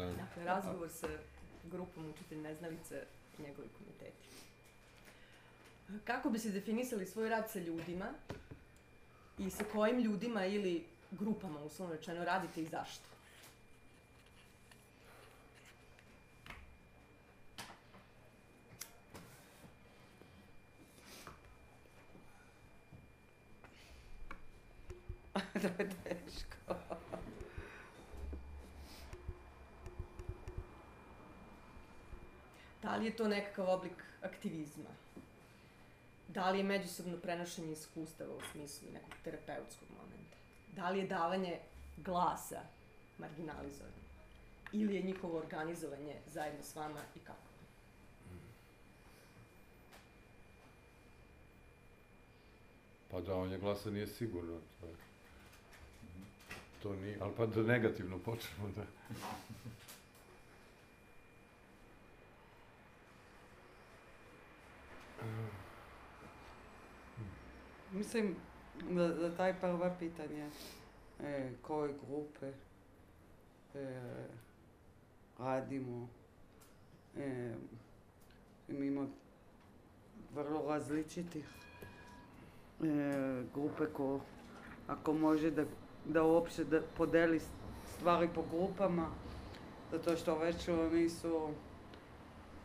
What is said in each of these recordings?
Da. Dakle, razgovor sa grupom učitelj neznalice i njegovi komiteti. Kako bi se definisali svoj rad sa ljudima i sa kojim ljudima ili grupama, uslovno rečeno, radite i zašto? to je teško. Da li je to nekakav oblik aktivizma? Da li je međusobno prenošenje iskustava u smislu nekog terapeutskog momenta? Da li je davanje glasa marginalizovano? Ili je njihovo organizovanje zajedno s vama i kako? Pa davanje glasa nije sigurno. To, je, to nije, ali pa da negativno počnemo da... Mislim da, da taj prva pitanje e, koje grupe e, radimo e, ima vrlo različitih e, grupe ko ako može da, da uopće da podeli stvari po grupama zato što već oni su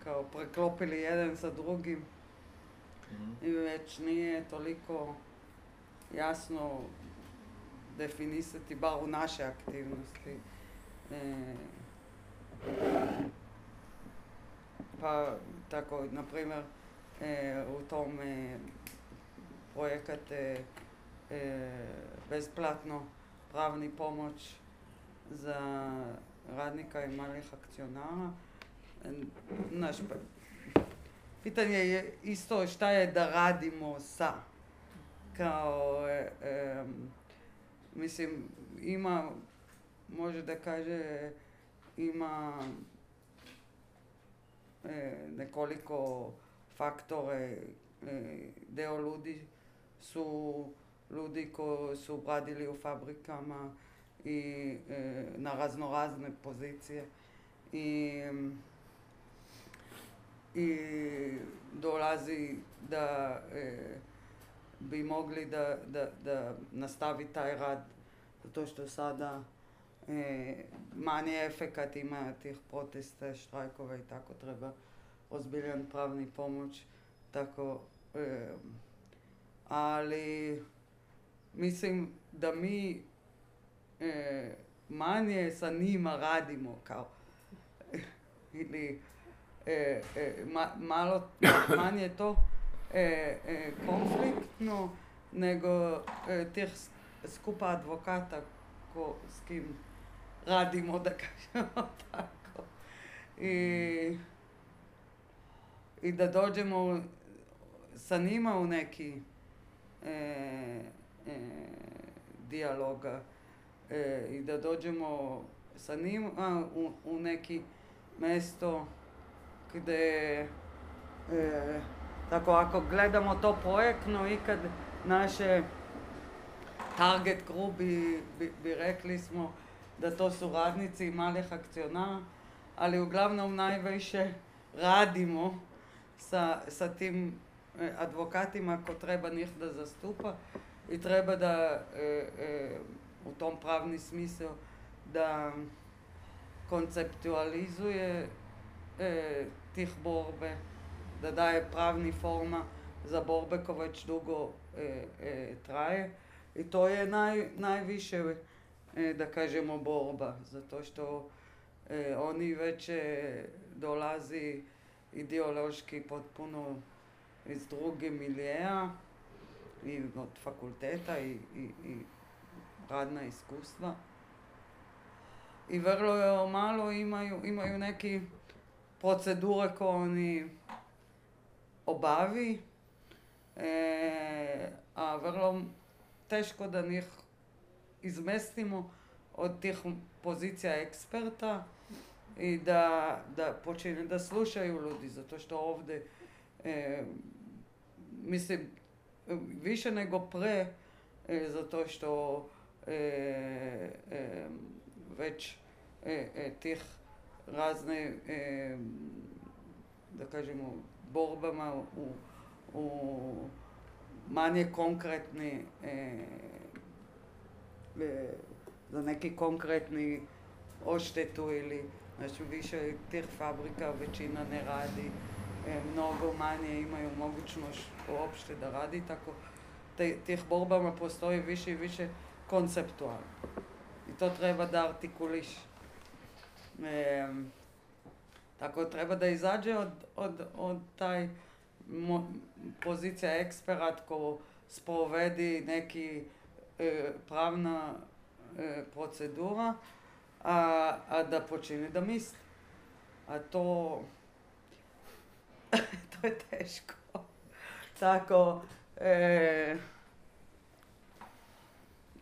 kao preklopili jedan sa drugim i već nije toliko jasno definisati, bar u naše aktivnosti. E, pa tako, na primjer, e, u tome projekat je e, besplatno pravni pomoć za radnika i malih akcionara. E, Naš pitanje je isto šta je da radimo sa. Kao, e, e, mislim, ima, može da kaže, ima e, nekoliko faktore. E, deo ljudi su ljudi koji su radili u fabrikama i e, na raznorazne pozicije. I i dolazi da e, bi mogli da, da, da nastavi taj rad zato što sada e, manje efekat ima tih protesta, štrajkova i tako treba ozbiljan pravni pomoć. Tako, e, ali mislim da mi e, manje sa njima radimo kao ili e, e, ma, malo manje to e, e, konfliktno nego e, tih skupa advokata ko, s kim radimo, da kažemo tako. I, i da dođemo sa njima u neki e, e, dijaloga e, i da dođemo sa njima u, u neki mesto gdje, e, tako ako gledamo to projektno i kad naše target group bi, bi, bi rekli smo da to su radnici malih akcionara, ali uglavnom najviše radimo sa, sa tim e, advokatima ko treba njih da zastupa i treba da e, e, u tom pravni smislu da konceptualizuje e, tih borbe, da daje pravni forma za borbe ko već dugo e, e, traje. I to je naj, najviše, e, da kažemo, borba, zato što e, oni već e, dolazi ideološki potpuno iz druge miljeja i od fakulteta i, i, i radna iskustva. I vrlo malo imaju, imaju neki oni obavi, e, a vrlo teško da njih izmestimo od tih pozicija eksperta i da, da počine da slušaju ljudi, zato što ovdje, e, mislim, više nego pre, e, zato što e, e, već e, e, tih razne, e, da kažemo, borbama u, u manje konkretni e, e, za neki konkretni odštetu ili znači više tih fabrika većina ne radi, e, mnogo manje imaju mogućnost uopšte da radi, tako te, tih borbama postoji više i više konceptualno. I to treba da artikuliš. Е, Така треба да изаѓе од, од, од тај мо, позиција експерат кој споведи неки е, правна е, процедура, а, а да почине да мисли. А то... то е тешко. Тако... Е,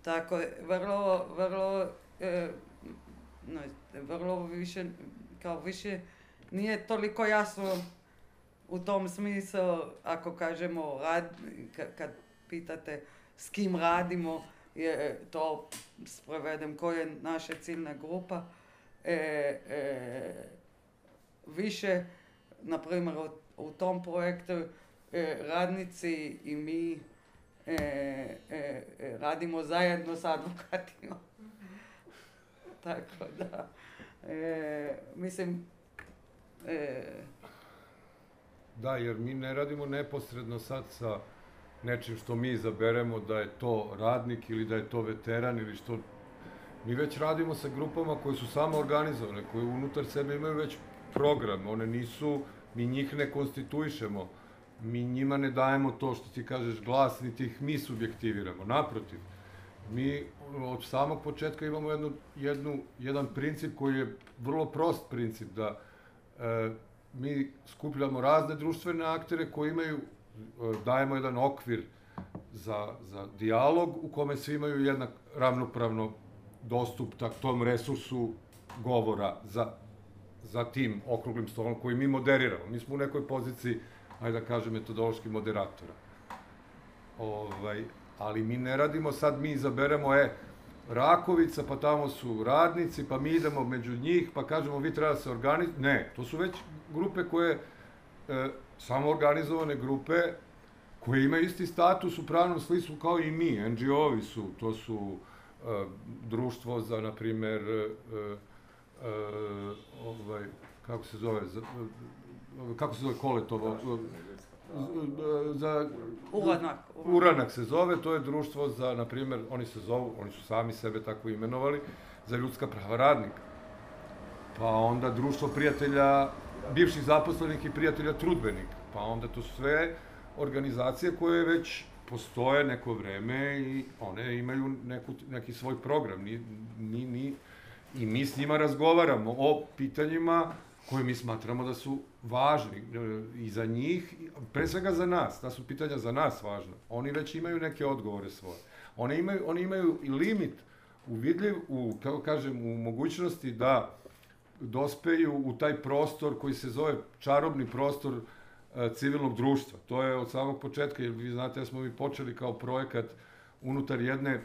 тако, врло, врло е, но, vrlo više, kao više, nije toliko jasno u tom smislu, ako kažemo, rad, kad pitate s kim radimo, je to sprevedem koja je naša ciljna grupa, e, e, više, na primjer, u, u tom projektu e, radnici i mi e, e, radimo zajedno s advokatima. Tako da, mislim, Da, jer mi ne radimo neposredno sad sa nečim što mi izaberemo da je to radnik ili da je to veteran ili što... Mi već radimo sa grupama koje su samo organizovane, koje unutar sebe imaju već program, one nisu, mi njih ne konstituišemo, mi njima ne dajemo to što ti kažeš glas, niti ih mi subjektiviramo, naprotiv. Mi od samog početka imamo jednu, jednu, jedan princip koji je vrlo prost princip, da e, mi skupljamo razne društvene aktere koji imaju, e, dajemo jedan okvir za, za dijalog u kome svi imaju jednak ravnopravno dostup tak, tom resursu govora za, za tim okruglim stolom koji mi moderiramo. Mi smo u nekoj poziciji, ajde da kažem, metodološki moderatora. Ovaj, ali mi ne radimo sad, mi izaberemo, e, Rakovica, pa tamo su radnici, pa mi idemo među njih, pa kažemo vi treba se organizujete. Ne, to su već grupe koje, e, samo organizovane grupe, koje imaju isti status u pravnom smislu kao i mi, NGO-ovi su, to su e, društvo za, na primer, e, e, ovaj, kako se zove, kako se zove Koletovo, za Uranak. Uranak se zove, to je društvo za, na primjer, oni se zovu, oni su sami sebe tako imenovali, za ljudska prava radnika. Pa onda društvo prijatelja, bivših zaposlenih i prijatelja trudbenika. Pa onda to su sve organizacije koje već postoje neko vreme i one imaju neku, neki svoj program. Ni, ni, ni, I mi s njima razgovaramo o pitanjima koje mi smatramo da su važni e, i za njih, pre svega za nas, da su pitanja za nas važna. Oni već imaju neke odgovore svoje. Oni imaju, oni imaju i limit uvidljiv u, kako kažem, u mogućnosti da dospeju u taj prostor koji se zove čarobni prostor e, civilnog društva. To je od samog početka, jer vi znate da smo mi počeli kao projekat unutar jedne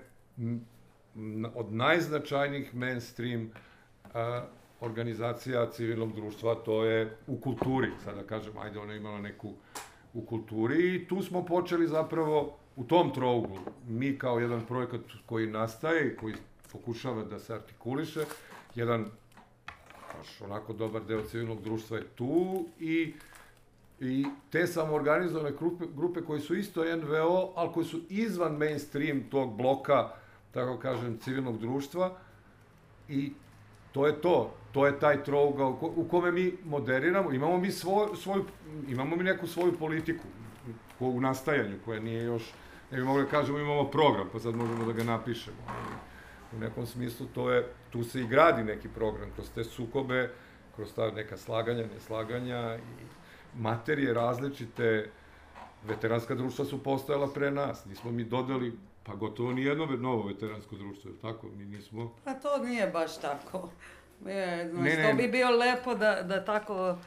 od najznačajnijih mainstream a, organizacija civilnog društva, to je u kulturi, sada da kažem, ajde, ona imala neku u kulturi. I tu smo počeli zapravo u tom trouglu, mi kao jedan projekat koji nastaje, koji pokušava da se artikuliše, jedan baš onako dobar deo civilnog društva je tu i i te samoorganizovane grupe, grupe koji su isto NVO, ali koji su izvan mainstream tog bloka, tako kažem, civilnog društva i to je to. To je taj trougao u kome mi moderiramo, imamo mi svoj, svoju, imamo mi neku svoju politiku u nastajanju, koja nije još, ne bi mogli da kažemo imamo program, pa sad možemo da ga napišemo. U nekom smislu to je, tu se i gradi neki program, kroz te sukobe, kroz ta neka slaganja, neslaganja i materije različite, veteranska društva su postojala pre nas, nismo mi dodali pa gotovo ni jedno novo veteransko društvo, tako? Mi nismo... Pa to nije baš tako. E, znači, ne, ne. to bi bio lepo da, da tako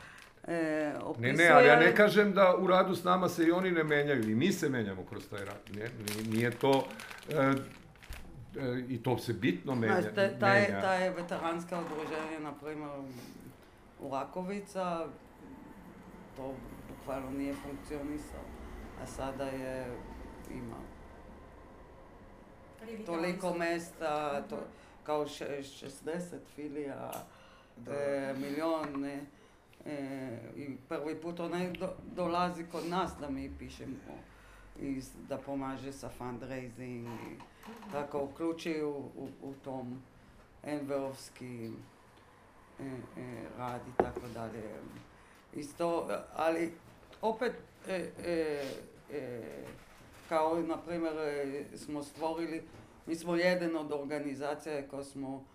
e, opisuje. Ne, ne, ali ja ne kažem da u radu s nama se i oni ne menjaju, i mi se menjamo kroz taj rad. Nije, nije to... E, e, I to se bitno menja. Znači, taj, taj veteranska udruženja, na primjer, u Rakovica, to bukvalno nije funkcionisalo. A sada je, ima toliko mesta, to, kao še, 60 filija, e, milion, ne, e, i prvi put onaj do, dolazi kod nas da mi pišemo i da pomaže sa fundraising i tako uključi u, u, u tom NVO-vski e, e, rad i tako dalje. Isto, ali opet e, e, e, kao na primjer e, smo stvorili, mi smo jedan od organizacija koje smo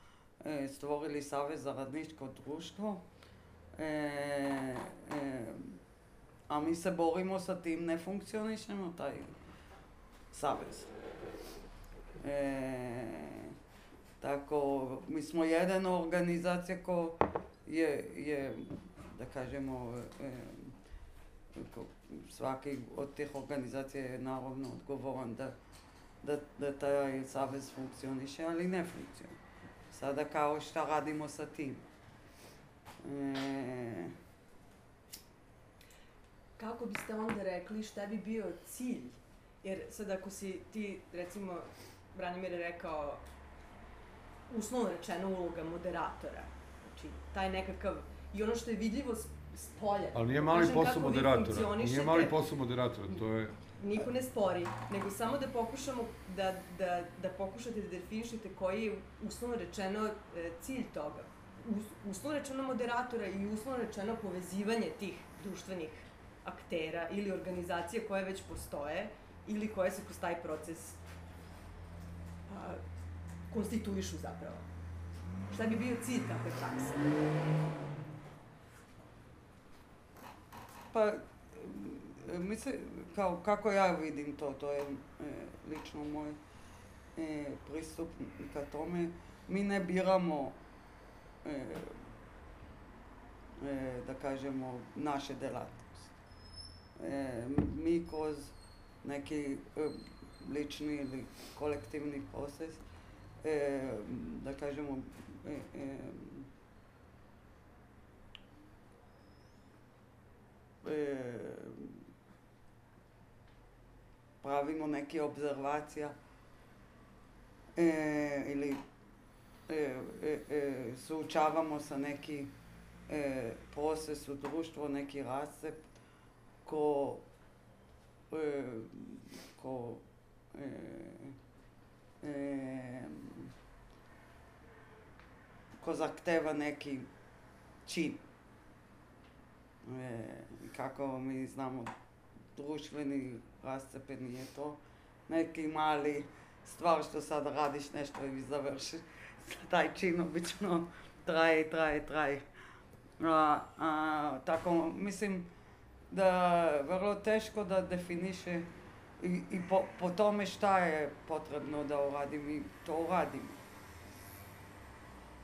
e, stvorili Savez za radničko društvo, e, a mi se borimo sa tim, ne funkcionišemo taj savez. E, tako, mi smo jedna organizacija ko je, je da kažemo, e, svaki od tih organizacija je naravno odgovoran da, da, da taj savez funkcioniše, ali ne funkcionira. Sada kao šta radimo sa tim. E, Kako biste onda rekli šta bi bio cilj? Jer sad ako si ti, recimo, Branimir je rekao, uslovno rečeno uloga moderatora. Znači, taj nekakav, i ono što je vidljivo s, s polja. Ali nije mali posao moderatora. Nije mali posao moderatora, to je... Niko ne spori, nego samo da pokušamo da, da, da pokušate da definišete koji je uslovno rečeno e, cilj toga. Us, uslovno rečeno moderatora i uslovno rečeno povezivanje tih društvenih aktera ili organizacija koje već postoje ili koje se kroz taj proces a, konstituišu zapravo. Šta bi bio cilj takve prakse? Pa, e, mislim, kao kako ja vidim to, to je e, lično moj e, pristup ka tome. Mi ne biramo, e, e, da kažemo, naše delatnosti. E, mi kroz neki e, lični ili kolektivni proces, e, da kažemo, e, e, e, pravimo neke observacija e, ili e, e, e, suočavamo sa neki e, proces u društvu, neki rascep ko, e, ko e, e, ko zahteva neki čin. E, kako mi znamo, društveni rascepe nije to neki mali stvar što sad radiš nešto i završi. Taj čin obično traje, traje, traje. A, a, tako, mislim da vrlo teško da definiše i, i po, po tome šta je potrebno da uradim i to uradim.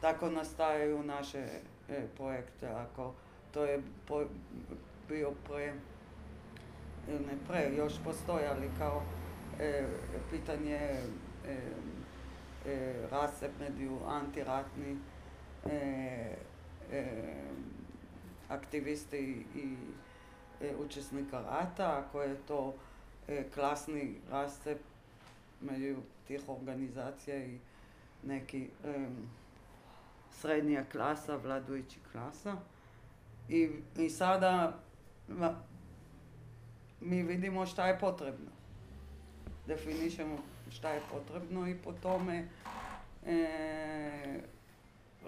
Tako nastaju naše e, projekte, ako to je po, bio pre, ne pre, još postoji, ali kao e, pitanje e, e, rascep među antiratni e, e, aktivisti i e, učesnika rata, ako je to klasni rascep među tih organizacija i neki srednja klasa, vladujući klasa. I, i sada ma, mi vidimo šta je potrebno. Definišemo šta je potrebno i po tome e,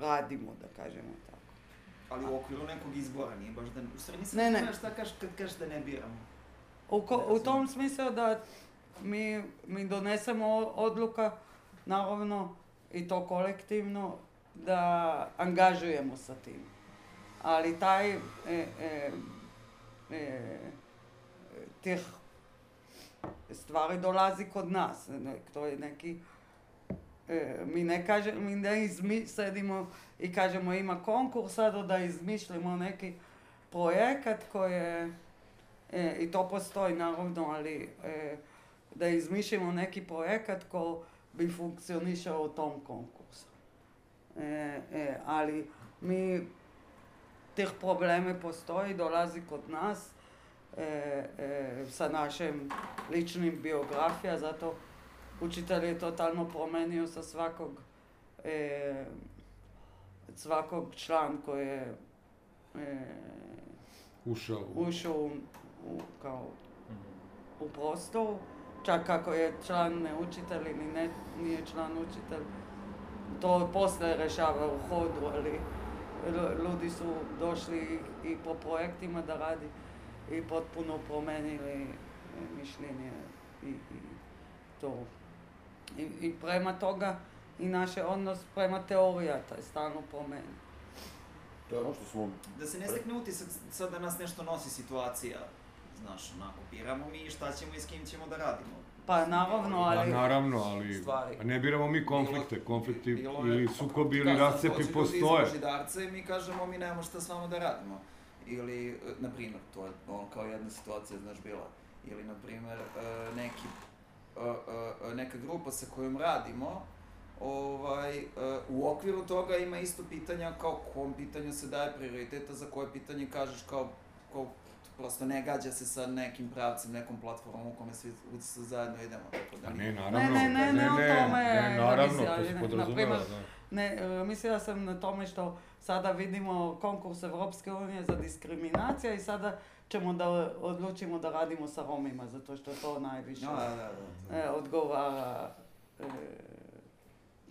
radimo, da kažemo tako. Ali u okviru nekog izbora, nije baš da... U stvari nisam Ne, ne. šta kažeš kad kažeš da ne biramo. U, ko, u tom smislu da mi, mi donesemo odluka, naravno, i to kolektivno, da angažujemo sa tim. Ali taj, e, e, e, tih stvari dolazi kod nas. To je neki, e, mi ne kaže, mi ne sedimo i kažemo ima konkurs, sada da izmišljamo neki projekat koji je E, I to postoji naravno, ali e, da izmišljamo neki projekat ko bi funkcionisao u tom konkursu. E, e, ali mi tih problemi postoji, dolazi kod nas e, e, sa našim ličnim biografija, zato učitelj je totalno promenio sa svakog e, svakog član koji je e, Ušao u... ušao u, u, kao u prostoru, čak ako je član ne učitelj ili ne, nije član učitelj, to poslije rešava u hodu, ali ljudi su došli i po projektima da radi i potpuno promenili mišljenje i, i to. I, I prema toga i naš odnos prema teorija taj stalno promeni. To je ono što smo... Da se ne stekne utisak sad da nas nešto nosi situacija, znaš, onako, biramo mi šta ćemo i s kim ćemo da radimo. Pa naravno, Pa ali... naravno, ali Stvari. a ne biramo mi konflikte, konflikti Bilo je- ili sukobi ili rascepi ljudi postoje. Božidarca i mi kažemo mi nemamo šta s vama da radimo. Ili, e, na primjer, to je on kao jedna situacija, znaš, bila. Ili, na primjer, e, neki, e, neka grupa sa kojom radimo, ovaj, u okviru toga ima isto pitanja kao kom pitanju se daje prioriteta, za koje pitanje kažeš kao, kao prosto ne gađa se sa nekim pravcem, nekom platformom u kome svi svi zajedno idemo. Tako da ne, naravno. ne, ne, ne o tome ne, naravno, to se ne, podrazumeva. Ne, e, mislila sam na tome što sada vidimo konkurs Evropske unije za diskriminacija i sada ćemo da odlučimo da radimo sa Romima, zato što to najviše Da, da, da, da. e, odgovara e,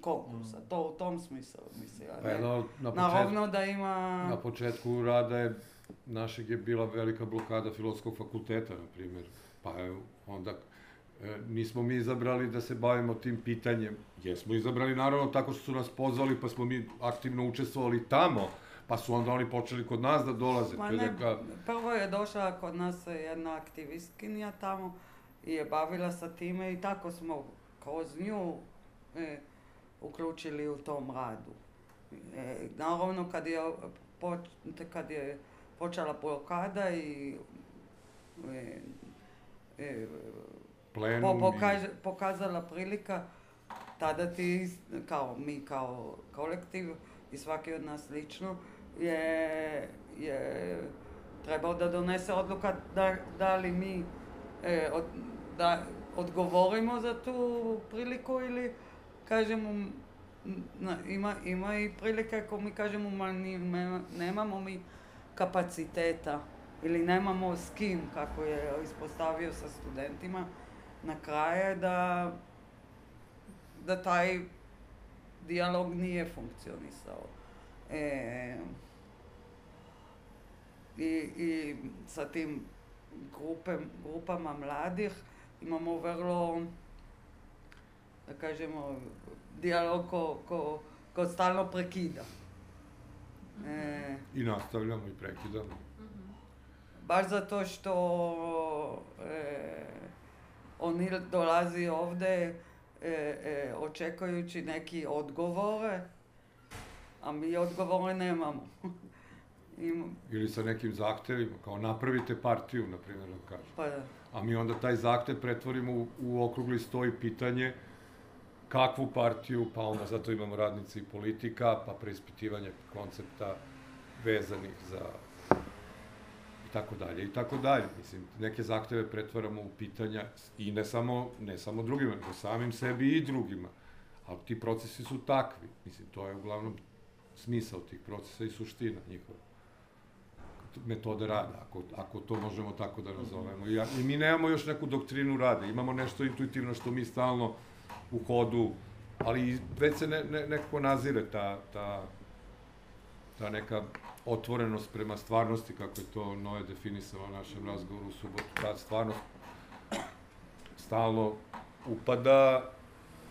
konkursa. To u tom smislu mislila. Pa ne. na početku, Naravno da ima... na početku rada je, našeg je bila velika blokada filozofskog fakulteta, na primjer. Pa je onda e, nismo mi izabrali da se bavimo tim pitanjem. Jesmo izabrali naravno tako što su nas pozvali, pa smo mi aktivno učestvovali tamo, pa su onda oni počeli kod nas da dolaze. Ma je ne, prvo je došla kod nas jedna aktivistkinja tamo i je bavila sa time i tako smo kroz nju e, uključili u tom radu. E, naravno kad je, kad je počela blokada i e, e, po, pokaže- pokazala prilika, tada ti, kao mi kao kolektiv i svaki od nas lično, je, je trebao da donese odluka da, da li mi e, od, da odgovorimo za tu priliku ili kažemo ima, ima i prilike ako mi kažemo ma ni, nema- nemamo mi kapaciteta ili nemamo s kim, kako je ispostavio sa studentima, na kraju da, da taj dijalog nije funkcionisao. E, i, I sa tim grupe, grupama mladih imamo vrlo, da kažemo, dijalog ko, ko, ko stalno prekida. E, I nastavljamo i prekidamo. baš zato što e, oni dolazi ovde e, e, očekujući neki odgovore, a mi odgovore nemamo. Im, Ili sa nekim zahtevima, kao napravite partiju, na primjer, kažem. pa, A mi onda taj zahtev pretvorimo u, u okrugli sto i pitanje kakvu partiju, pa onda zato imamo radnici i politika, pa preispitivanje koncepta vezanih za i tako dalje, i tako dalje. Mislim, neke zahteve pretvaramo u pitanja i ne samo, ne samo drugima, nego samim sebi i drugima. Ali ti procesi su takvi. Mislim, to je uglavnom smisao tih procesa i suština njihova metode rada, ako, ako to možemo tako da nazovemo. I, I mi nemamo još neku doktrinu rada, imamo nešto intuitivno što mi stalno u hodu, ali već se ne, ne, nekako nazire ta, ta, ta neka otvorenost prema stvarnosti, kako je to Noe definisao u našem razgovoru u subotu. Ta stvarnost stalno upada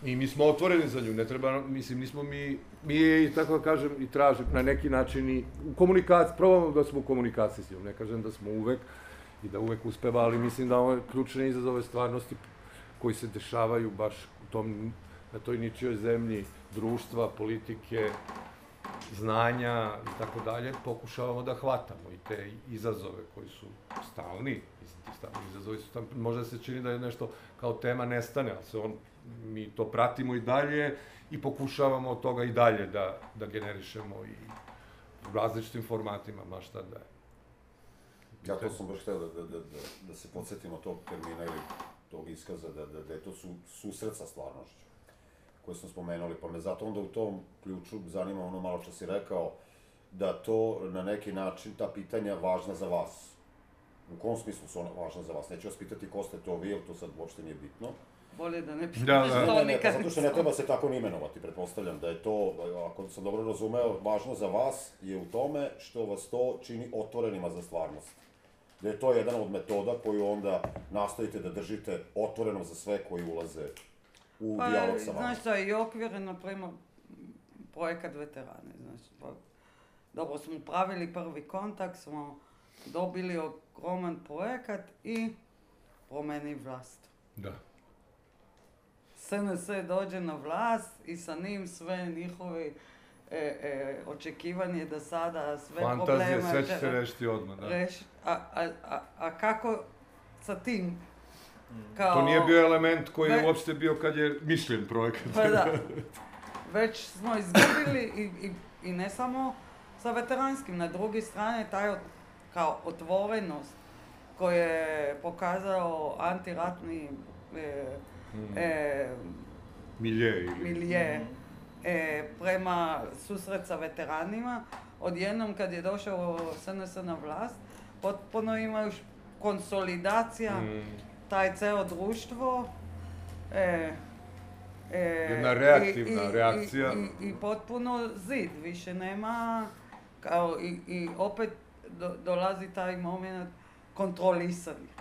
i mi smo otvoreni za nju, ne treba, mislim, nismo mi, mi je, i tako da kažem, i tražim na neki način i u komunikaciji, probamo da smo u komunikaciji s njom, ne kažem da smo uvek i da uvek uspeva, ali mislim da ove ključne izazove stvarnosti koji se dešavaju baš tom, na toj ničijoj zemlji, društva, politike, znanja i tako dalje, pokušavamo da hvatamo i te izazove koji su stalni, mislim, ti stalni izazovi su tam, možda se čini da je nešto kao tema nestane, ali se on, mi to pratimo i dalje i pokušavamo od toga i dalje da, da generišemo i u različitim formatima, ma šta da je. Ja to sam baš hteo da, da, da, da, da se podsjetimo tog termina ili tog iskaza, da, da, da je to su, susret sa stvarnošću, koje smo spomenuli, pa me zato onda u tom ključu zanima ono malo što si rekao, da to na neki način, ta pitanja važna za vas. U kom smislu su ona važna za vas? Neću vas pitati ko ste to vi, jer to sad uopšte nije bitno. Bolje da ne Da, pitaš da. to Ne, ne, pa nikad. zato što ne treba se tako ni imenovati, pretpostavljam da je to, ako sam dobro razumeo, važno za vas je u tome što vas to čini otvorenima za stvarnost. Da je to jedan od metoda koju onda nastojite da držite otvorenom za sve koji ulaze u Pa, dijalog sa vama. znaš šta, i okvir je, na primjer, projekat veterane, znači, pa, dobro smo pravili prvi kontakt, smo dobili ogroman projekat i promeni vlast. Da. SNS dođe na vlast i sa njim sve njihovi e, e, očekivanje da sada sve Fantazije, probleme sve će se rešiti odmah, da. reši- A, a, a, a kako sa tim? Kao, To nije bio element koji je uopšte bio kad je mišljen projekat. Pa da. Već smo izgubili i, i, i ne samo sa veteranskim, na drugi strane taj ot- kao otvorenost koju je pokazao antiratni e, Mm. e, Milje ili... milje e, prema susret sa veteranima. Odjednom kad je došao SNS na vlast, potpuno imaju š- konsolidacija, Mm. taj ceo društvo. E, e, Jedna reaktivna i- i- reakcija. I, i, potpuno zid, više nema, kao i, i opet do- dolazi taj moment kontrolisanja.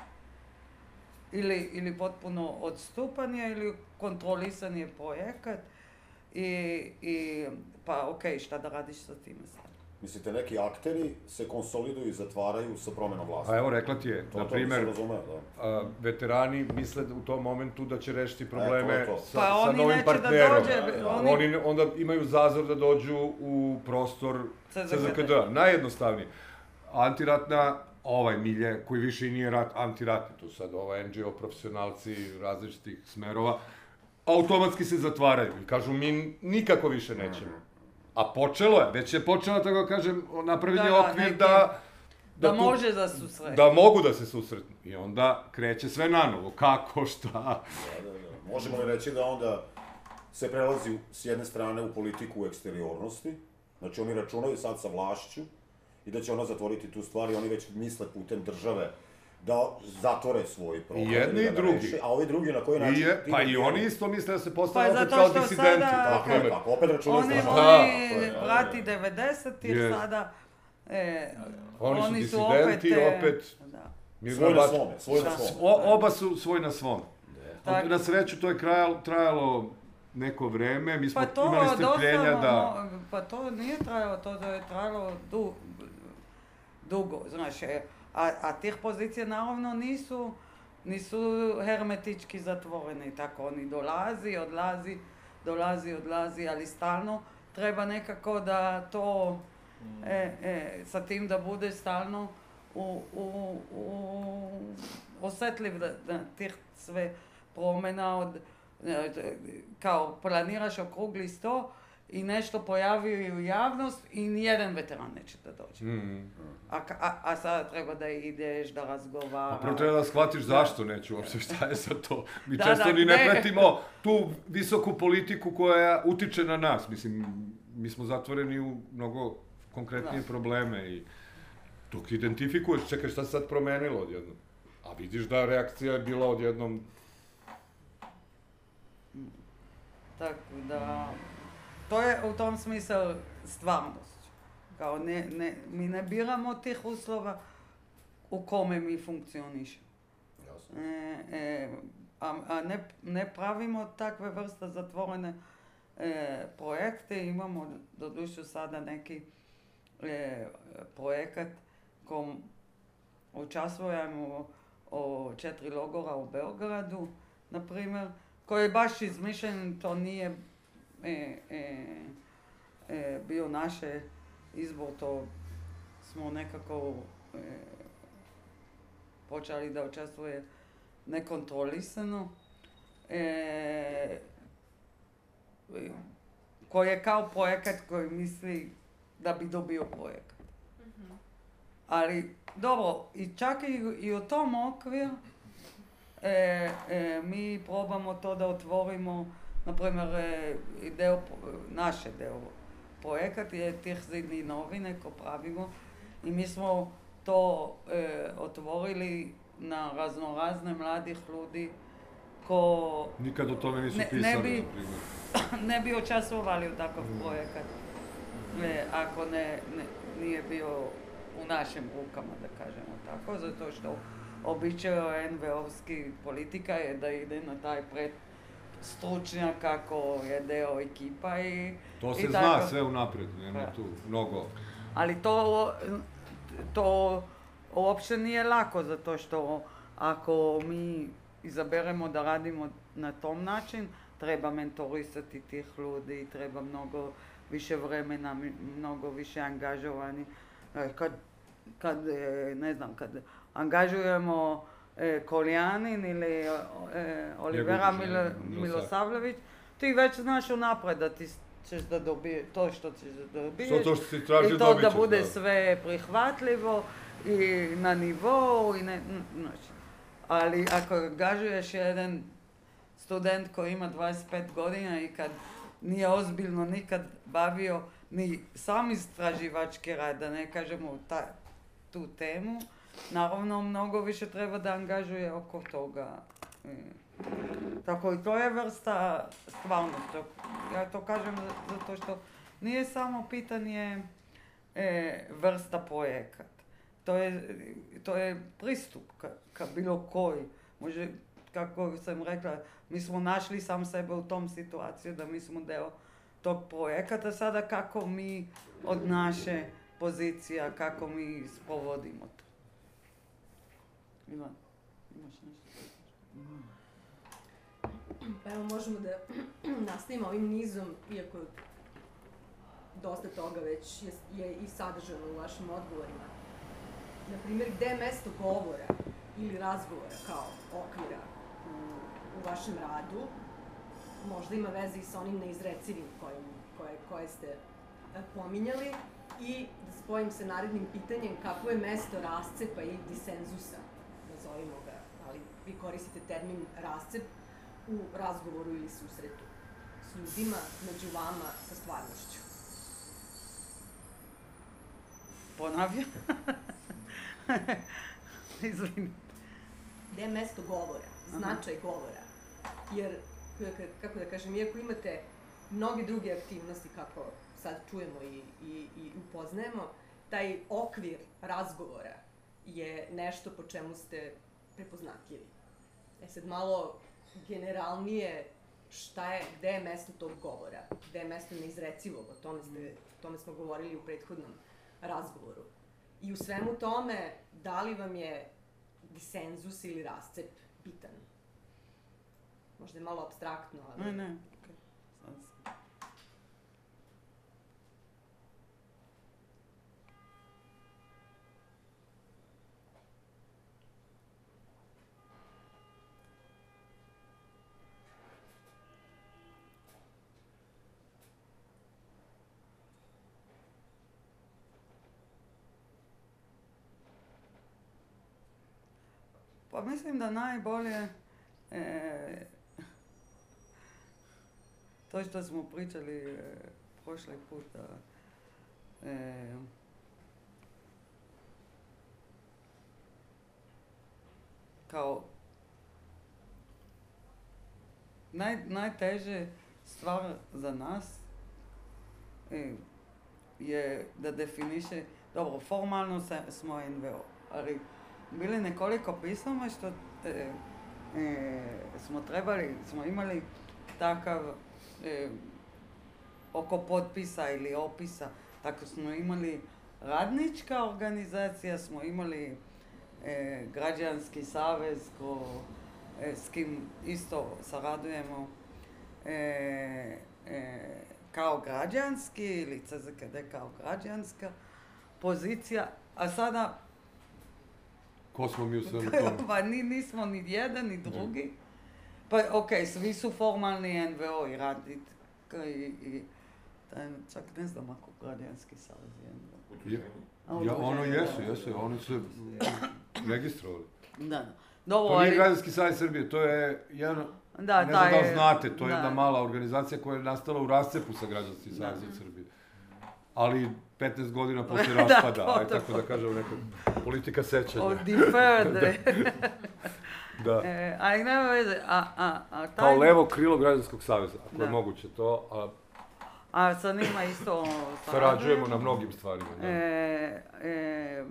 Ili, ili potpuno odstupanje ili kontrolisanje projekat i, i pa ok, šta da radiš sa time sad? Mislite, neki akteri se konsoliduju i zatvaraju sa promenom vlasti. A evo, rekla ti je, to, na to primer, da. a, veterani misle u tom momentu da će rešiti probleme E, to to. sa, Pa sa novim da partnerom. dođe, Da, da. oni- Oni onda imaju zazor da dođu u prostor CZKD. Najjednostavnije. Antiratna, ovaj milje, koji više i nije rat, antiratni, tu sad ovaj NGO profesionalci različitih smerova, automatski se zatvaraju i kažu mi nikako više nećemo. A počelo je, već je počelo, tako da kažem, napravljen Da, je da, okvir neki- da... Da, tu- može da su sve. Da mogu da se susretnu. I onda kreće sve nanovo. Kako, šta? Da, da, da. Možemo li reći da onda se prelazi s jedne strane u politiku u eksteriornosti, znači oni računaju sad sa vlašću i da će ona zatvoriti tu stvar i oni već misle putem države da zatvore svoj problem. I jedni i drugi. reše, a ovi drugi na koji I način... je, ti pa i oni isto misle da se Pa opet zato kao što disidenti. sada- Tako je, tako, opet računaju Oni, oni je, prati 90 jer Je. sada e, Oni su oni disidenti, opet, e, opet Da. Svoj na svome, svoj na Da. svome. O, oba su svoj na svom. Tak. Na sreću to je trajalo, trajalo neko vreme, mi smo Pa to imali strpljenja da... pa to nije trajalo, to je trajalo du, dugo, znaš, e, a, a tih pozicija naravno nisu, nisu hermetički zatvorene, tako. Oni dolazi, odlazi, dolazi, odlazi, ali stalno treba nekako da to, e, e, sa tim da bude stalno u, u, u, osjetljiv da, tih sve promjena od, e, kao planiraš okrugli sto i nešto pojavi u javnost i nijedan veteran neće da dođe. Mm. A, a, a sada treba da ideš, da A razgovaraš. prvo treba da shvatiš zašto neću uopšte, šta je sad to. Mi Da, često da, ni ne pratimo tu visoku politiku koja utiče na nas. Mislim, mi smo zatvoreni u mnogo konkretnije Da. probleme i dok identifikuješ, čekaj šta se sad promenilo odjednom. A vidiš da reakcija je bila odjednom Tako da, to je u tom smislu stvarnost. Kao ne, ne, mi ne biramo tih uslova u kome mi funkcionišemo. E, e, a a ne, ne pravimo takve vrste zatvorene e, projekte, imamo doduše sada neki e, projekat kom učestvujemo o četiri logora u Beogradu, na primjer, koji je baš izmišljen, to nije e, e, e, bio naše izbor, to smo nekako e, počeli da učestvuje nekontrolisano, e, koji je kao projekat koji misli da bi dobio projekt. Ali, dobro, i čak i, i u tom okviru e, e, mi probamo to da otvorimo, na primjer, e, i deo, naše deo projekat je tih zidni novine ko pravimo i mi smo to e, otvorili na raznorazne mladih ljudi ko Nikad o tome nisu Ne- ne pisali, bi- na primjer. ne bi učestvovali u takav Mm. projekat e, ako ne, ne, nije bio u našim rukama, da kažemo tako, zato što običaj NVO-vski politika je da ide na taj pred stručnjak ako je deo ekipa i To i se zna tako. sve unaprijed, nema tu mnogo. Ali to, to uopće nije lako, zato što ako mi izaberemo da radimo na tom način, treba mentorisati tih ljudi, treba mnogo više vremena, mnogo više angažovani. E, Kad, kad e, ne znam, kad angažujemo Koljanin ili e, Olivera Milo, Milosavljević. Ti već znaš unaprijed da ti ćeš da dobije to što ćeš da dobiješ. Što to što si tražio I to da bude da. sve prihvatljivo i na nivou i ne, znači. Ali ako angažuješ jedan student koji ima 25 godina i kad nije ozbiljno nikad bavio ni sam istraživački rad, da ne kažemo ta, tu temu, naravno mnogo više treba da angažuje oko toga. E, Tako i to je vrsta stvarno, to, ja to kažem za- zato što nije samo pitanje e, vrsta projekat. To je, to je pristup ka, ka bilo koji. Može, kako sam rekla, mi smo našli sam sebe u tom situaciju da mi smo deo tog projekata. Sada kako mi od naše pozicija, kako mi sprovodimo to. Ivan, imaš nešto? Pa evo možemo da nastavimo ovim nizom, iako dosta toga već je, je i sadržano u vašim odgovorima. Na primjer, gde je mesto govora ili razgovora kao okvira u, u vašem radu, možda ima veze i sa onim neizrecivim kojim, koje, koje ste e, pominjali i da spojim sa narednim pitanjem kako je mesto rascepa ili disenzusa, nazovimo ga, ali vi koristite termin rascep, u razgovoru ili susretu s ljudima, među vama, sa stvarnošću. Ponavljam. Izvini. Gde je mesto govora, značaj govora? Jer, kako da kažem, iako imate mnoge druge aktivnosti, kako sad čujemo i, i, i upoznajemo, taj okvir razgovora je nešto po čemu ste prepoznatljivi. E sad malo generalnije šta je, gde je mesto tog govora, gde je mesto neizrecivog, o tome, ste, o tome smo govorili u prethodnom razgovoru. I u svemu tome, da li vam je disenzus ili rascep bitan? Možda je malo abstraktno, ali... Ne, ne. Pa mislim da najbolje e, to što smo pričali e, prošli puta e, kao naj, najteže stvar za nas e, je da definiše, dobro, formalno se, smo NVO, ali bili nekoliko pisama što e, e, smo trebali, smo imali takav e, oko potpisa ili opisa, tako smo imali radnička organizacija, smo imali e, građanski savez ko, e, s kim isto saradujemo e, e, kao građanski ili CZKD kao građanska pozicija, a sada Ko smo mi u svemu tome? pa ni, nismo ni jedan ni drugi. Pa ok, svi su formalni NVO i radit i, i Taj, čak ne znam ako građanski savez je NVO. Ja, udruženje, ono jesu, jesu, oni su registrovali. Da, da. Dobro, To nije ali- Građanski savez Srbije, to je jedan, da, ne znam da li znate, to je da. jedna mala organizacija koja je nastala u rascepu sa Građanskim savezom Srbije. Ali 15 godina posle Da, raspada, to, aj to. tako da kažem, neka politika sećanja. Od deferred. Da. e, ali nema veze, a, a, a taj... Kao levo krilo Građanskog saveza, ako Da. je moguće to, a A sa njima isto sarađujemo na mnogim stvarima. Da. E, e,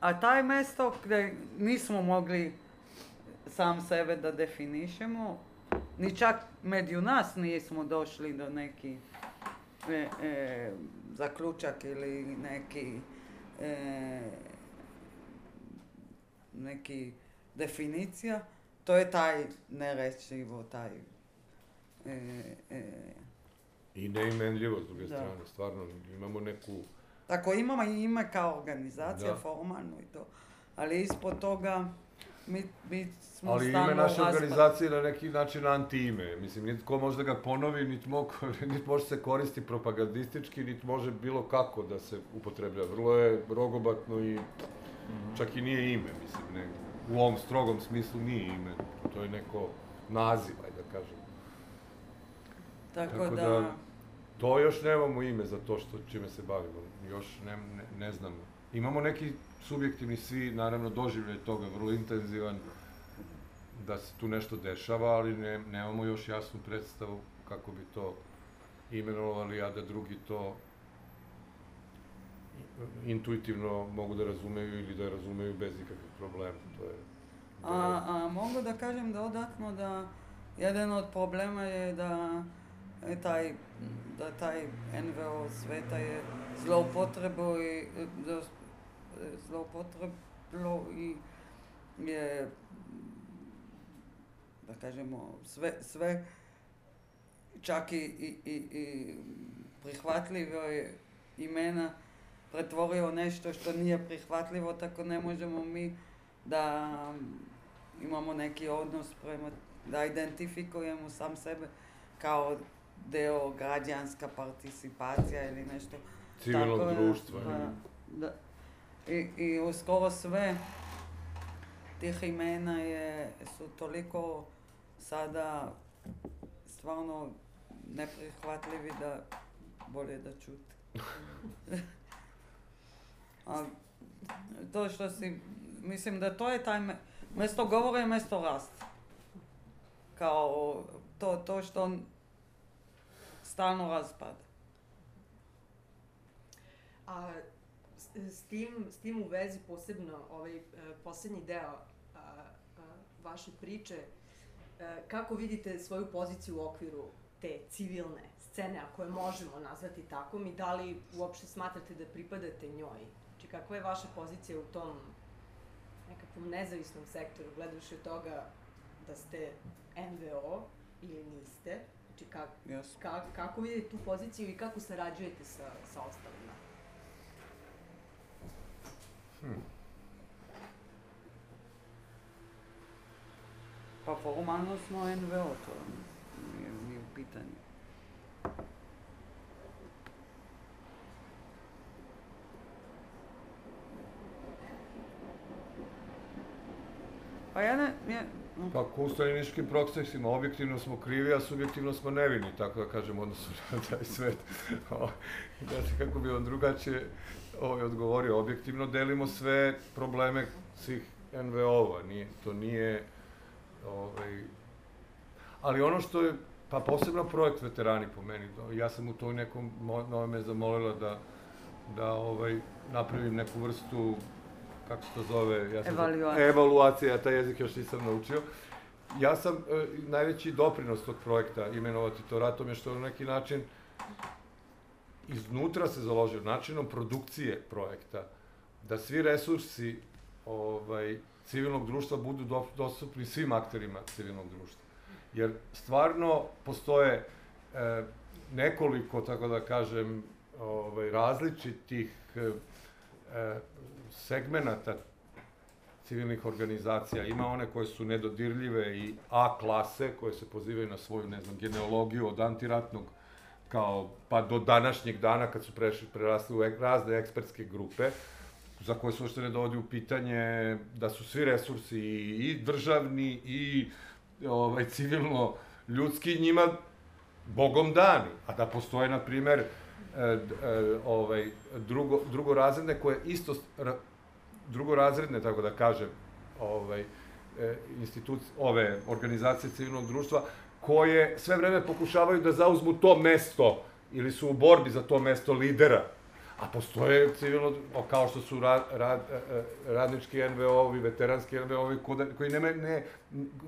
a taj mesto gdje nismo mogli sam sebe da definišemo, ni čak među nas nismo došli do neki e, e, zaključak ili neki e, neki definicija, to je taj nerečivo, taj e, e, I neimenljivo s druge Da. strane, stvarno imamo neku... Tako imamo i ime kao organizacija, Da. formalno i to. Ali ispod toga mi, mi smo Ali ime naše organizacije na neki način anti-ime. Mislim, niti ko može da ga ponovi, niti, mo, niti može se koristi propagandistički, niti može bilo kako da se upotreblja. Vrlo je rogobatno i čak i nije ime, mislim, ne, u ovom strogom smislu nije ime. To je neko naziv, ajde da kažem. Tako, Tako da, da- To još nemamo ime za to što čime se bavimo. Još ne, ne, ne znamo. Imamo neki subjektivni svi, naravno, doživljaj toga, vrlo intenzivan, da se tu nešto dešava, ali ne, nemamo još jasnu predstavu kako bi to imenovali, a da drugi to intuitivno mogu da razumeju ili da razumeju bez ikakvih problema. To je, a, a mogu da kažem dodatno da jedan od problema je da je taj, da taj NVO sveta je zloupotrebu i da zloupotrebilo i je da kažemo sve, sve čak i, i, i, i prihvatljivo je imena pretvorio nešto što nije prihvatljivo, tako ne možemo mi da imamo neki odnos prema, da identifikujemo sam sebe kao deo građanska participacija ili nešto. civilnog tako je, društva. Da, da. I, I u skoro sve tih imena je, su toliko sada stvarno neprihvatljivi da bolje da čuti. A to što si, mislim da to je taj, me- mesto govore je mesto rasta. Kao to, to što on stalno raspada. A s, s tim, s tim u vezi posebno ovaj e, poslednji deo a, a, vaše priče, e, kako vidite svoju poziciju u okviru te civilne scene, ako je možemo nazvati takom, i da li uopšte smatrate da pripadate njoj? Znači, kakva je vaša pozicija u tom nekakvom nezavisnom sektoru, gledajući od toga da ste NVO ili niste? Znači, kak, Yes. ka, kako vidite tu poziciju i kako sarađujete sa, sa ostalima? Pa formalno smo NVO, to nije, nije u pitanju. Pa ja ne, ja, Pa staljiničkim procesima, objektivno smo krivi, a subjektivno smo nevini, tako da kažem, u odnosu na taj svet. Znam kako bi on drugačije ovaj, odgovorio. Objektivno delimo sve probleme svih NVO-ova, nije, to nije... Ovaj, ali ono što je, pa posebno projekt veterani po meni, ja sam u toj nekom, Nova me zamolila da, da ovaj, napravim neku vrstu kako se to zove, ja sam Evaluacija. evaluacija, ja taj jezik još nisam naučio. Ja sam e, najveći doprinos tog projekta imenovati to ratom je što na neki način iznutra se založio načinom produkcije projekta da svi resursi ovaj civilnog društva budu do- dostupni svim akterima civilnog društva. Jer stvarno postoje e, nekoliko, tako da kažem, ovaj, različitih e, e, segmenata civilnih organizacija. Ima one koje su nedodirljive i A klase, koje se pozivaju na svoju, ne znam, genealogiju od antiratnog kao, pa do današnjeg dana kad su prešli, prerasli u razne ekspertske grupe, za koje se uopšte ne dovodi u pitanje da su svi resursi i državni i ovaj, civilno ljudski njima bogom dani, a da postoje, na primer, e, e, ovaj, drugo, drugorazredne koje isto, ra, drugorazredne, tako da kažem, ovaj, e, ove organizacije civilnog društva, koje sve vreme pokušavaju da zauzmu to mesto ili su u borbi za to mesto lidera. A postoje civilno, kao što su rad, radnički NVO-ovi, veteranski NVO-ovi, koji nema, ne,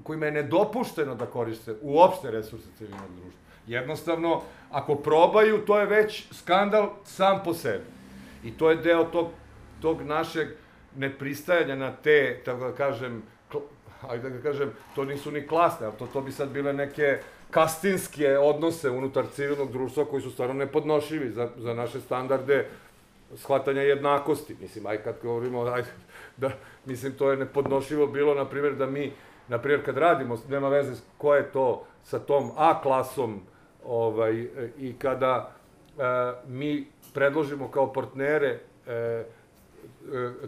kojima je nedopušteno da koriste uopšte resurse civilnog društva. Jednostavno, ako probaju, to je već skandal sam po sebi. I to je deo tog, tog našeg nepristajanja na te, tako da kažem, ajde da kažem, to nisu ni klasne, ali to, to bi sad bile neke kastinske odnose unutar civilnog društva koji su stvarno nepodnošljivi za, za naše standarde shvatanja jednakosti. Mislim, aj kad govorimo, aj, da, mislim, to je nepodnošljivo bilo, na primjer, da mi, na primjer, kad radimo, nema veze ko je to sa tom A klasom, ovaj, i kada e, mi predložimo kao partnere E,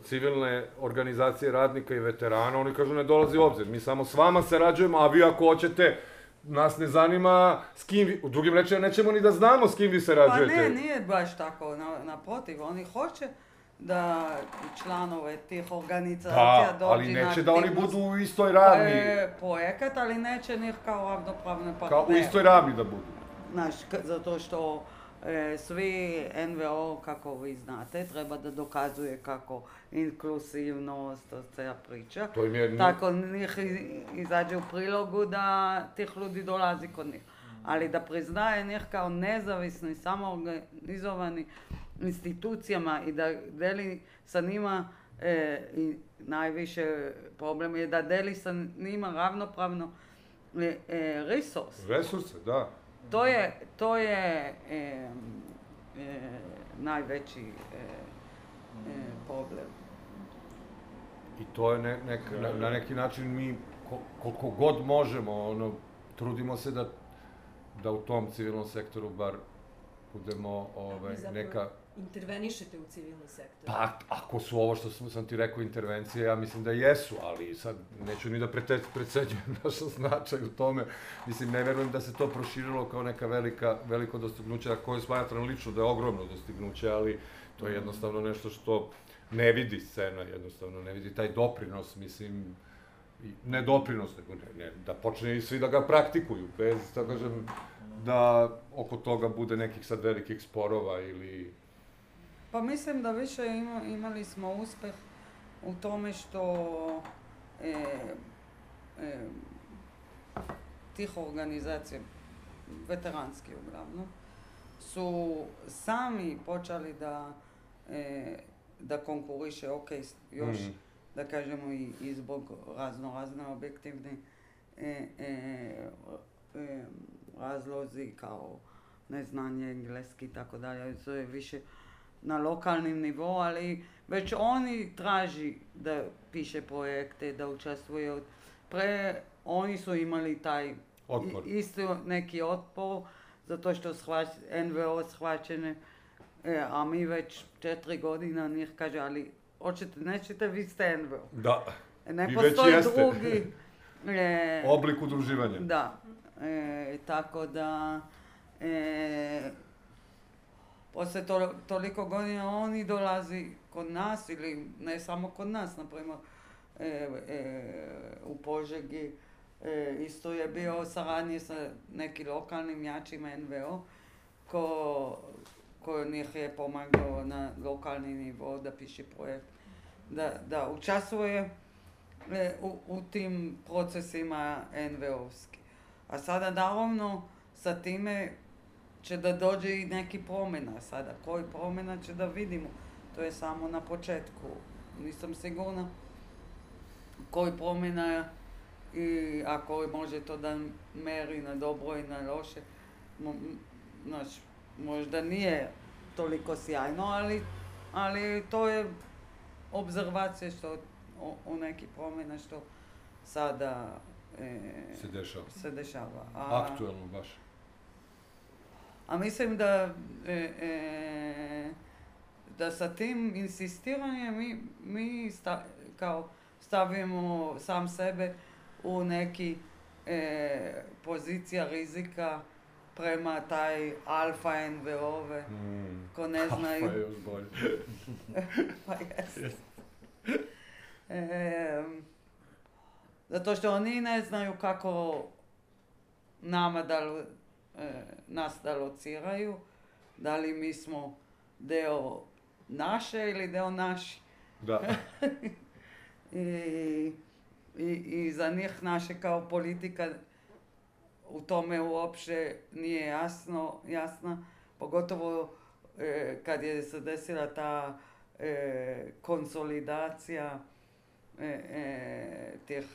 civilne organizacije radnika i veterana, oni kažu ne dolazi u obzir, mi samo s vama sarađujemo, a vi ako hoćete, nas ne zanima s kim vi, u drugim rečima nećemo ni da znamo s kim vi sarađujete. Pa ne, nije baš tako, na, naprotiv, oni hoće da članove tih organizacija da, ali neće da oni budu u istoj ravni. E, projekat, ali neće njih kao ravnopravne partnere. Kao u istoj ravni da budu. Znaš, zato što E, svi NVO, kako vi znate, treba da dokazuje kako inkluzivnost, cijela priča. To im je... Tako njih izađe u prilogu da tih ljudi dolazi kod njih. Ali da priznaje njih kao nezavisni, samoorganizovani institucijama i da deli sa njima e, i najviše problem je da deli sa njima ravnopravno e, e, resurs. Resurse, da. To je, to je e, e, najveći e, e, problem. I to je ne, nek, na, na neki način mi koliko god možemo, ono, trudimo se da, da u tom civilnom sektoru bar budemo ovaj, neka intervenišete u civilni sektor? Pa, ako su ovo što sam, sam ti rekao intervencije, ja mislim da jesu, ali sad neću ni da predseđujem naš značaj u tome. Mislim, ne verujem da se to proširilo kao neka velika, veliko dostignuće, a koje smatram lično da je ogromno dostignuće, ali to je jednostavno nešto što ne vidi scena, jednostavno ne vidi taj doprinos, mislim, ne doprinos, nego ne, ne, da počne i svi da ga praktikuju, bez, da kažem, da oko toga bude nekih sad velikih sporova ili pa mislim da više ima, imali smo uspeh u tome što e, e, tih organizacija, veteranski uglavnom, su sami počeli da, e, da konkuriše, ok, još mm. da kažemo i, i zbog razno razne objektivne e, e, e, razlozi kao neznanje engleski i tako dalje, to je više na lokalnim nivou, ali već oni traži da piše projekte, da učestvuje. Pre, oni su imali taj otpor. isto neki otpor, zato što shvać, NVO shvaćene, e, a mi već četiri godina njih kaže, ali hoćete, nećete, vi ste NVO. Da, e, ne postoji drugi... E, Oblik udruživanja. Da, e, tako da... E, poslije to, toliko godina oni dolazi kod nas ili ne samo kod nas, na e, e, u Požegi e, isto je bio saradnje sa nekim lokalnim jačima NVO ko, ko njih je pomagao na lokalni nivo da piše projekt, da, da učestvuje e, u, u tim procesima NVO-vski. A sada naravno sa time će da dođe i neki promjena sada. Koji promjena će da vidimo. To je samo na početku. Nisam sigurna koji promjena i ako može to da meri na dobro i na loše. Znači, možda nije toliko sjajno, ali, ali to je obzervacija što u, u neki promjene što sada e, Se dešava. se dešava. A, Aktuelno baš. A mislim da e, e, da sa tim insistiranjem mi, mi sta- kao stavimo sam sebe u neki e, pozicija rizika prema taj alfa NVO-ve Mm. ko ne znaju. Pa je još bolje. Pa jest. Em, zato što oni ne znaju kako nama da, e, nas da lociraju, da li mi smo deo naše ili deo naši. Da. I, i, i za njih naše kao politika u tome uopće nije jasno, jasna, pogotovo e, kad je se desila ta e, konsolidacija e, e, tih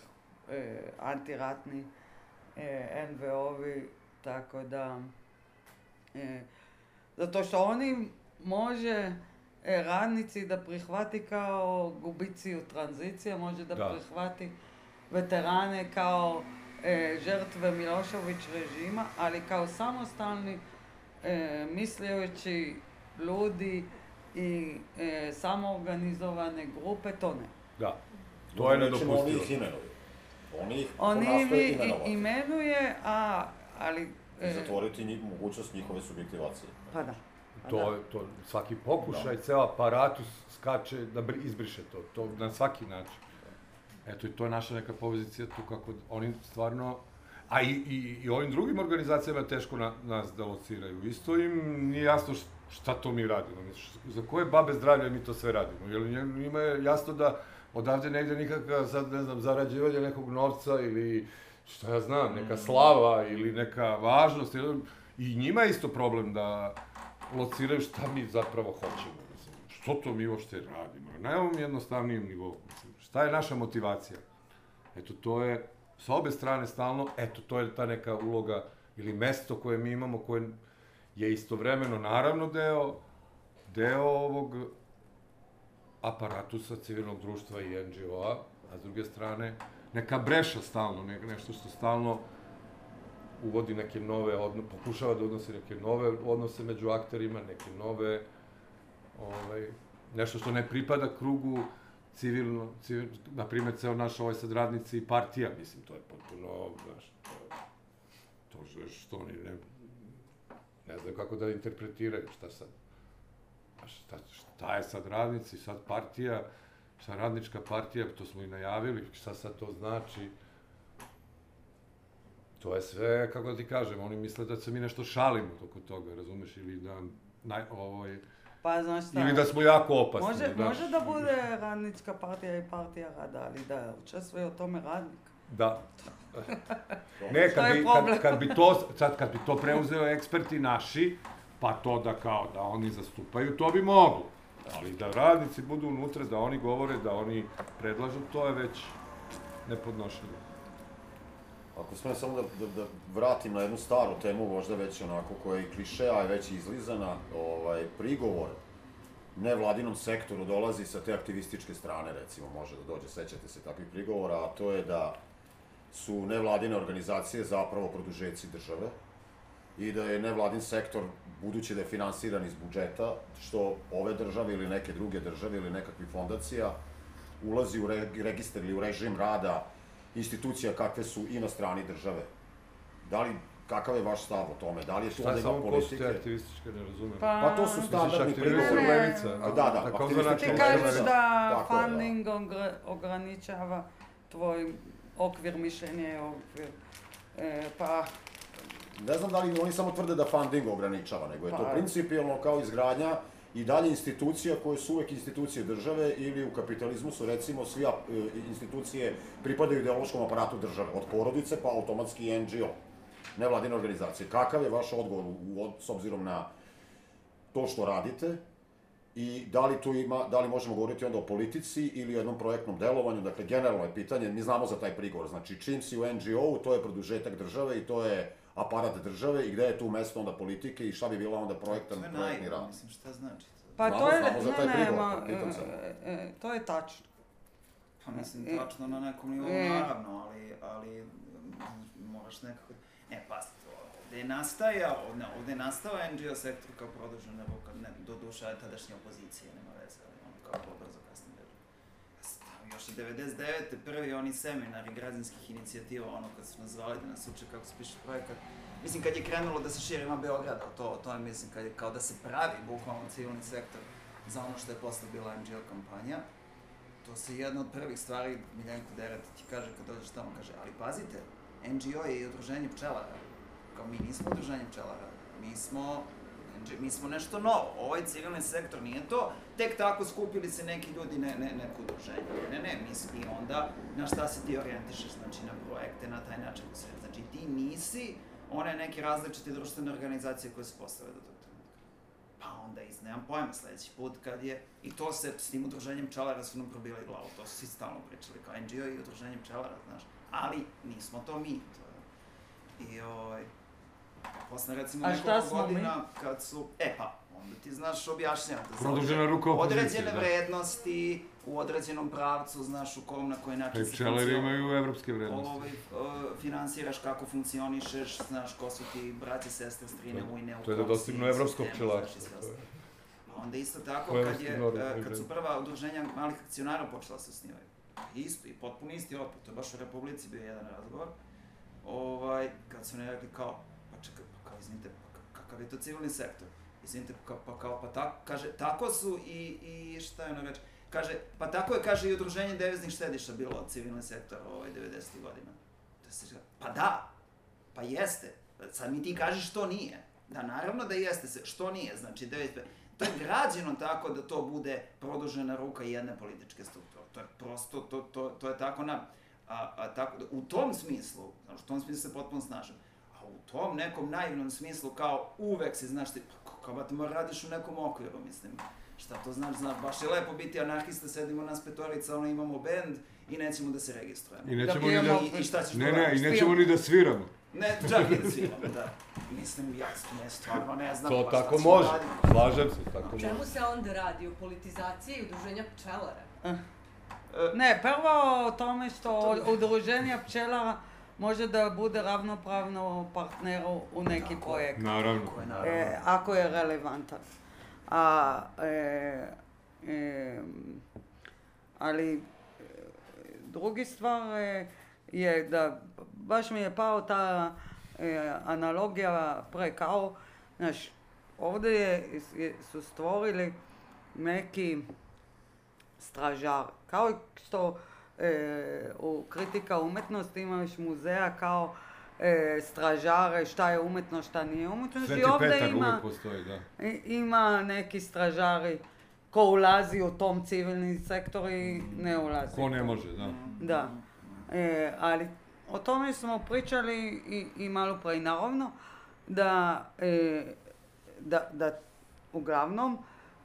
e, antiratnih e, NVO-vi, tako da e, zato što oni može e, radnici da prihvati kao gubiciju tranzicije, može da, Da. prihvati veterane kao e, žrtve Milošević režima, ali kao samostalni e, mislejući ljudi i e, samoorganizovane grupe, to ne. Da. To je Oni nedopustivo. ih imenuju. Oni ih Oni vi imenovati. imenuje, a, ali... I e, zatvoriti njih, mogućnost njihove subjektivacije. pa da. Pa To, da. to, svaki pokušaj, ceo aparatus skače da bri- izbriše to, to na svaki način. Eto, i to je naša neka pozicija tu kako oni stvarno, a i, i, i ovim drugim organizacijama je teško na, nas da lociraju. Isto im nije jasno šta to mi radimo, š- za koje babe zdravlja mi to sve radimo. Jer njima je jasno da odavde ne ide nikakva, sad ne znam, zarađivanje nekog novca ili šta ja znam, neka slava ili neka važnost. I njima je isto problem da lociraju šta mi zapravo hoćemo. Što to mi uopšte radimo? Na ovom jednostavnijem nivou. Šta je naša motivacija? Eto, to je sa obe strane stalno, eto, to je ta neka uloga ili mesto koje mi imamo, koje je istovremeno naravno deo, deo ovog aparatusa civilnog društva i NGO-a, a s druge strane neka breša stalno, ne, nešto što stalno uvodi neke nove, odno, pokušava da odnosi neke nove odnose među akterima, neke nove, ovaj, nešto što ne pripada krugu civilno, civil, na primjer, ceo naš ovaj sad radnici i partija, mislim, to je potpuno, znaš, to, to što, oni ne, ne znaju kako da interpretiraju, šta sad, šta, šta je sad radnici, sad partija, šta radnička partija, to smo i najavili, šta sad to znači, to je sve, kako da ti kažem, oni misle da se mi nešto šalimo oko toga, razumeš, ili da, naj, ovaj, Pa znaš šta? ili da smo jako opasni. Može, znaš. može da bude radnička partija i partija rada, ali da učestvuje u tome radnik. Da. Ne, kad je bi, kad, kad bi to, sad kad bi to preuzeo eksperti naši, pa to da kao da oni zastupaju, to bi moglo. Ali da radnici budu unutra, da oni govore, da oni predlažu, to je već nepodnošljivo. Ako smem samo da, da, da vratim na jednu staru temu, možda već onako koja je i kliše, a je već izlizana, ovaj, prigovor nevladinom sektoru dolazi sa te aktivističke strane, recimo, može da dođe, sećate se takvih prigovora, a to je da su nevladine organizacije zapravo produžeci države i da je nevladin sektor, budući da je finansiran iz budžeta, što ove države ili neke druge države ili nekakvih fondacija, ulazi u re, registar ili u režim rada institucija kakve su i na strani države. Da li, kakav je vaš stav o tome? Da li je Šta onda je ima politike? aktivističke, ne razumem. Pa to su standardni prigovori. Ne. Levica? Da, da, aktivistički Ti kažeš da da. funding ogr- ograničava tvoj okvir mišljenja i okvir. E, pa, Ne znam da li oni samo tvrde da funding ograničava, nego je to Pa. principijalno kao izgradnja i dalje institucija koje su uvek institucije države ili u kapitalizmu su recimo svi e, institucije pripadaju ideološkom aparatu države, od porodice pa automatski NGO, nevladine organizacije. Kakav je vaš odgovor u, s obzirom na to što radite i da li tu ima, da li možemo govoriti onda o politici ili o jednom projektnom delovanju, dakle generalno je pitanje, mi znamo za taj prigovor, znači čim si u NGO-u, to je produžetak države i to je апарат држава и где е ту место онда политики и шта би била онда проектен проектни рад. Мислим што значи тоа. Па тоа е не, не, ма, тоа е тачно. Па мислим тачно на неком ниво наравно, али али мораш некако не пази Де настаја, овде настава NGO сектор као продолжена рука, не, до душа е тадашна опозиција, нема веза, оно као продолжена I 99. prvi oni seminari građanskih inicijativa, ono kad su nas zvali da nas uče kako se piše projekat, Mislim, kad je krenulo da se širi van Beograda, to, to je, mislim, kad je, kao da se pravi bukvalno civilni sektor za ono što je posle bila NGO kampanja, to se jedna od prvih stvari, Miljenko Deret ti kaže kad dođeš tamo, kaže, ali pazite, NGO je i udruženje pčelara. Kao mi nismo udruženje pčelara, mi smo NGO, mi smo nešto novo. Ovaj civilni sektor nije to tek tako skupili se neki ljudi ne, ne, neko udruženje. Ne, ne, mi smo i onda na šta se ti orijentišeš, znači na projekte, na taj način. Znači ti nisi one neke različite društvene organizacije koje se postave do tog trenutka. Pa onda iz, nemam pojma, sledeći put kad je, i to se s tim udruženjem pčelara su nam probili glavu, to su svi stalno pričali, kao NGO i udruženje pčelara, znaš, ali nismo to mi, to je. I ovaj, posle recimo A šta nekoliko smo mi? godina kad su, e pa, onda ti znaš za Produžena ruka opozicije, Određene da. vrednosti, u određenom pravcu, znaš u kom, na koji način Pa i se pčelari funkcion- imaju evropske vrednosti. ovaj, uh, finansiraš kako funkcionišeš, znaš ko su ti braće, sestre, strine, To- ujne, u to je da dostignu evropsko pčelarstvo. Pa onda isto tako, kad, je, uh, kad su prva udruženja malih akcionara počela se osnivaju, isto i potpuno isti otpor, to je baš u Republici bio jedan razgovor, ovaj, kad su ne rekli kao, pa čekaj, pa kao, izvinite, pa ka- kakav je to civilni sektor? Izvinite, pa kao, pa kao, pa tako, kaže, tako su i, i šta je ono reći, kaže, pa tako je, kaže, i udruženje deviznih štediša bilo civilni sektor ovaj, 90. godina. Da se, pa da, pa jeste. Sad mi ti kažeš što nije. Da, naravno da jeste, se, što nije, znači, 90. To je građeno tako da to bude produžena ruka jedne političke strukture. To je prosto, to, to, to je tako na... A, a tako, u tom smislu, u tom smislu se potpuno snažem, u tom nekom naivnom smislu kao uvek si, znaš ti, pa kao ba ti mora radiš u nekom okviru, mislim. Šta to znači, znaš, baš je lepo biti anarhista, sedimo nas petorica, ono imamo bend i nećemo da se registrujemo. I nećemo Da ni da... I, i šta ćeš Ne, ne, i nećemo ni da sviramo. Ne, čak i da sviramo, da. Mislim, ja ne, stvarno ne znam. To pa šta tako može. Slažem se, tako O može. čemu se onda radi? O politizaciji i udruženja pčelara? E, Ne, prvo o tome što udruženje pčelara може да биде равноправно партнер у неки Тако, проект. Наравно. Е, ако е релевантен. А, е, е, али други ствар е, е да, баш ми е пао таа аналогија прекао, знаеш, овде е, е, су створили неки стражар, као што e, u kritika umjetnosti imaš muzeja kao e, stražare, šta je umjetno, šta nije umjetno. Sveti I ovdje Petar ima, postoji, da. ima neki stražari ko ulazi u tom civilni sektor i ne ulazi. Ko ne može, da. Da. E, ali o tome smo pričali i, i malo pre. I naravno da, e, da, da uglavnom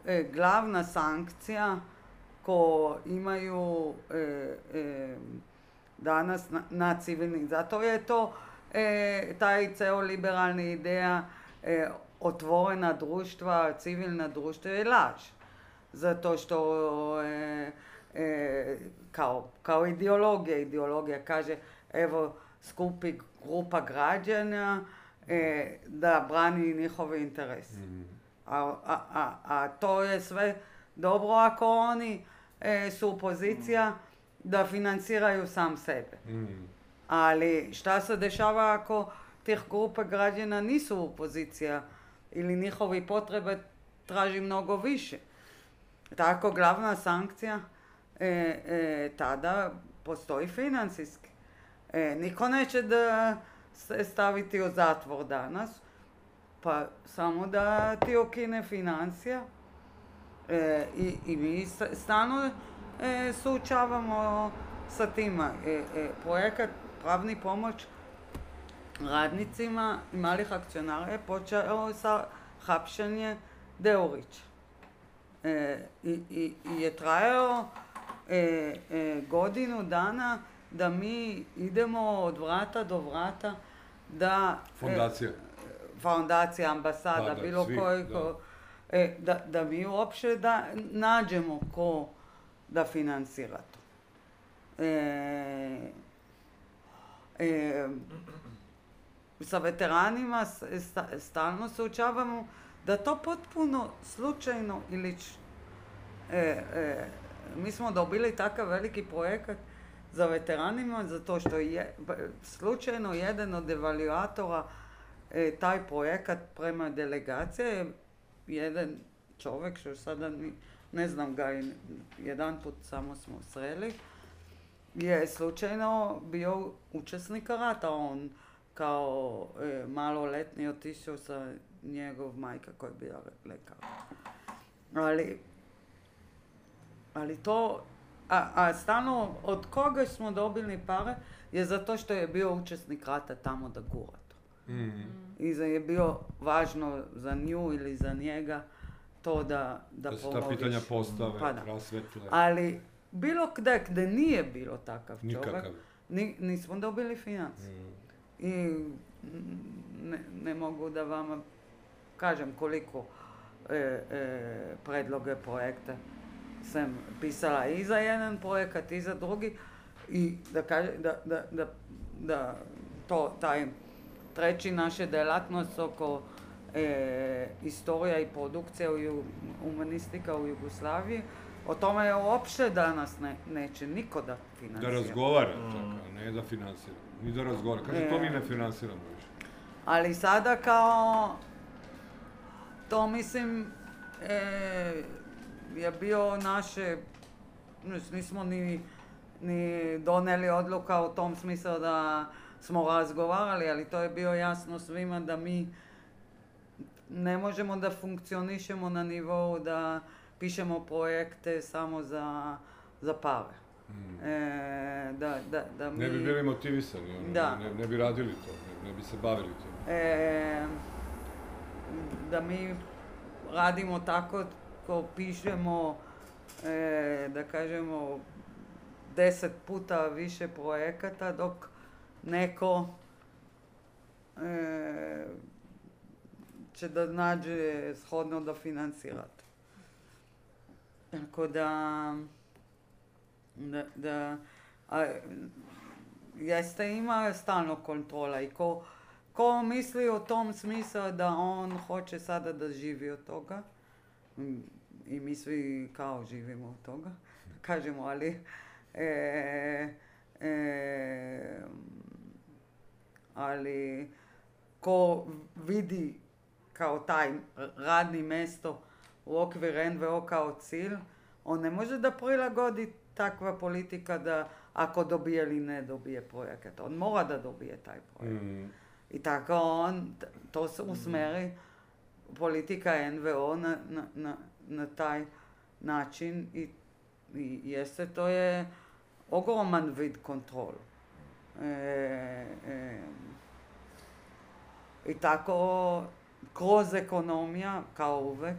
e, glavna sankcija ko imaju e, e, danas na, na civilnih, zato je to e, taj ceo liberalni ideja e, otvorena društva, civilna društva je laž. Zato što e, e, kao, kao ideologija, ideologija kaže evo skupi grupa građana da brani njihove interese. Mhm. A, a, a, a to je sve dobro ako oni e, su pozicija da financiraju sam sebe. Mhm. Ali šta se dešava ako tih grupa građana nisu u pozicija ili njihovi potrebe traži mnogo više? Tako glavna sankcija e, e, tada postoji financijski. E, niko neće da se staviti u zatvor danas, pa samo da ti okine financija. Е, и, и ми стано е, соучавамо со тема. Е, е, проекат правни помош радницима и малих акционарија почео со хапшање Деорич. Е, и, и, и е трајало е, е, годину дана да ми идемо од врата до врата да... Фондација. Е, фондација, амбасада, да, да, било сви, кој, да. E, da, da mi uopće da nađemo ko da financira to. e, e, sa veteranima s- sta- stalno suočavamo da to potpuno slučajno ili e, e, mi smo dobili takav veliki projekat za veteranima zato što je slučajno jedan od evaluatora e, taj projekat prema delegacije je jedan čovjek što sada ni, ne znam ga i jedan put samo smo sreli je slučajno bio učesnik rata on kao e, maloletni otišao sa njegov majka koja je bila lekar. Ali, ali to, a, a stalno od koga smo dobili pare je zato što je bio učesnik rata tamo da gura to. Mhm. I za je bio važno za nju ili za njega to da, da, Da se ta pitanja postave, Pa da. rasvetle. Ali bilo gdje gdje nije bilo takav čovjek, ni, nismo dobili financije. Mhm. I mm, ne, ne mogu da vama kažem koliko e, e, predloge projekta sam pisala i za jedan projekat i za drugi i da, kaže, da, da, da, da to, taj treći naše djelatnost oko e, istorija i produkcija u, humanistika u Jugoslaviji, o tome je uopće danas ne, neće niko da Da financira. razgovara, čak, a ne da financira. Ni da razgovara. Kaže, to mi E. ne financiramo više. Ali sada kao, to mislim, e, je bio naše, nis- nismo ni, ni doneli odluka u tom smislu da smo razgovarali, ali to je bio jasno svima da mi ne možemo da funkcionišemo na nivou da pišemo projekte samo za, za pare. Mhm. E, da, da, da mi... Ne bi bili motivisani, ono, Da. ne, ne bi radili to, ne, ne bi se bavili tim. e, da mi radimo tako ko pišemo e, da kažemo deset puta više projekata dok neko e, će da nađe shodno da financira to. Tako da, da, da a, jeste ima stalno kontrola i ko, ko misli o tom smislu da on hoće sada da živi od toga, i mi svi kao živimo od toga, kažemo, ali e, e, ali ko vidi kao taj radni mesto u okviru NVO kao cilj, on ne može da prilagodi takva politika da ako dobije ili ne dobije projekat. On mora da dobije taj projekt. Mhm. I tako on, to se usmeri politika NVO na, na, na, na taj način i, i jeste to je ogroman vid kontrol. E, e, I tako kroz ekonomija, kao uvek,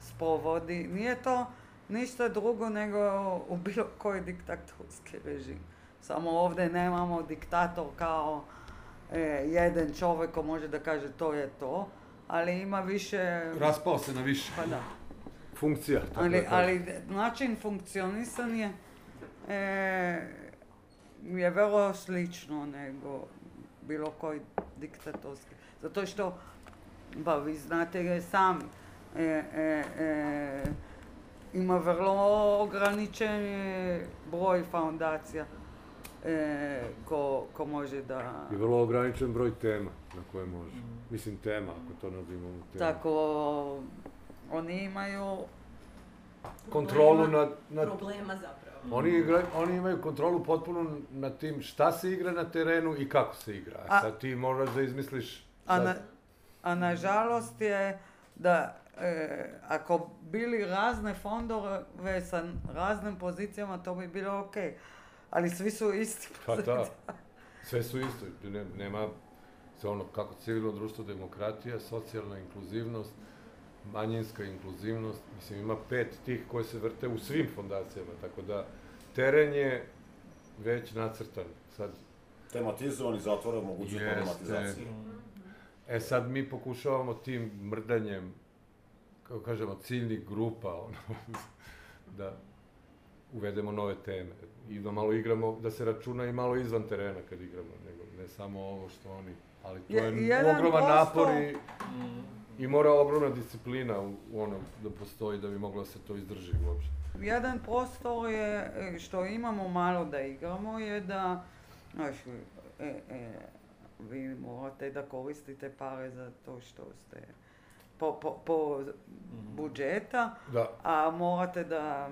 spovodi. Nije to ništa drugo nego u bilo koji diktatorski režim. Samo ovdje nemamo diktator kao e, jedan čovjek ko može da kaže to je to, ali ima više... Raspao se na više Pa da. funkcija. tako Ali, ali način funkcionisanja e, je vrlo slično nego bilo koji diktatorski. Zato što, ba vi znate je sami, e, e, e, ima vrlo ograničen broj foundacija e, ko, ko može da... I vrlo ograničen broj tema na koje može. Mislim tema, ako to nazivamo tema. Tako, oni imaju Kontrolu Problema- nad, nad Problema zapravo. Oni, igra, oni imaju kontrolu potpuno nad tim šta se igra na terenu i kako se igra. A sad ti moraš da izmisliš... A, na, a nažalost je da e, ako bili razne fondove sa raznim pozicijama, to bi bilo ok. Ali svi su isti Pa da, sve su isto. Ne, nema se ono kako civilno društvo, demokratija, socijalna inkluzivnost, manjinska inkluzivnost. Mislim, ima pet tih koje se vrte u svim fondacijama, tako da teren je već nacrtan. Sad, Tematizovan i zatvora mogućnost problematizacije. E sad mi pokušavamo tim mrdanjem, kako kažemo, ciljnih grupa, ono, da uvedemo nove teme i da malo igramo, da se računa i malo izvan terena kad igramo, nego ne samo ovo što oni, ali to Je- ogroman posto- napor i, i mora ogromna disciplina u, u onom da postoji da bi moglo se to izdrži uopšte. Jedan prostor je, e, što imamo malo da igramo, je da, znaš, e, e, vi morate da koristite pare za to što ste po, po, po budžeta, Da, a morate da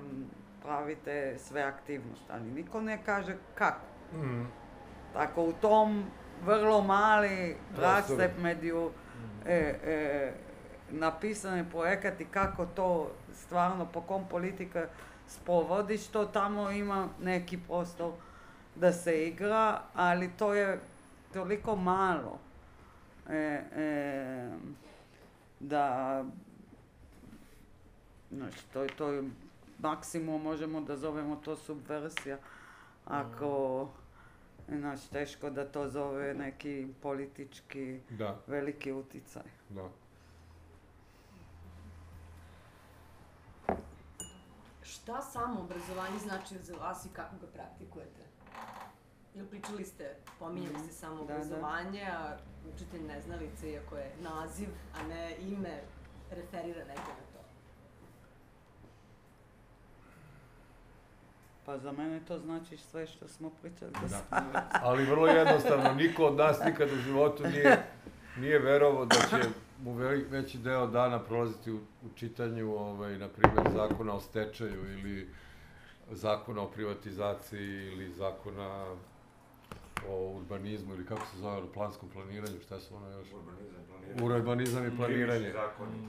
pravite sve aktivnosti, ali niko ne kaže kako. mm, Tako u tom vrlo mali rascep među e, e, napisane projekati kako to stvarno po kom politika sprovodiš, to tamo ima neki prostor da se igra, ali to je toliko malo e, e, da znaš, to, je- maksimum možemo da zovemo to subverzija ako znaš, teško da to zove neki politički da, veliki utjecaj. da. Šta samo obrazovanje znači za vas i kako ga praktikujete? Jel pričali ste, pominjali ste samo Da, da. obrazovanje, a učitelj neznalice, iako je naziv, a ne ime, referira negde na to. Pa za mene to znači sve što smo pričali do Da. sada. Ali vrlo jednostavno, niko od nas nikad u životu nije, nije verovao da će mu ve- veći deo dana prolaziti u, u čitanju, ovaj, na primjer, zakona o stečaju ili zakona o privatizaciji ili zakona o urbanizmu ili kako se zove, o planskom planiranju, šta su ono još? Urbanizam i planiranje. Urbanizam i planiranje.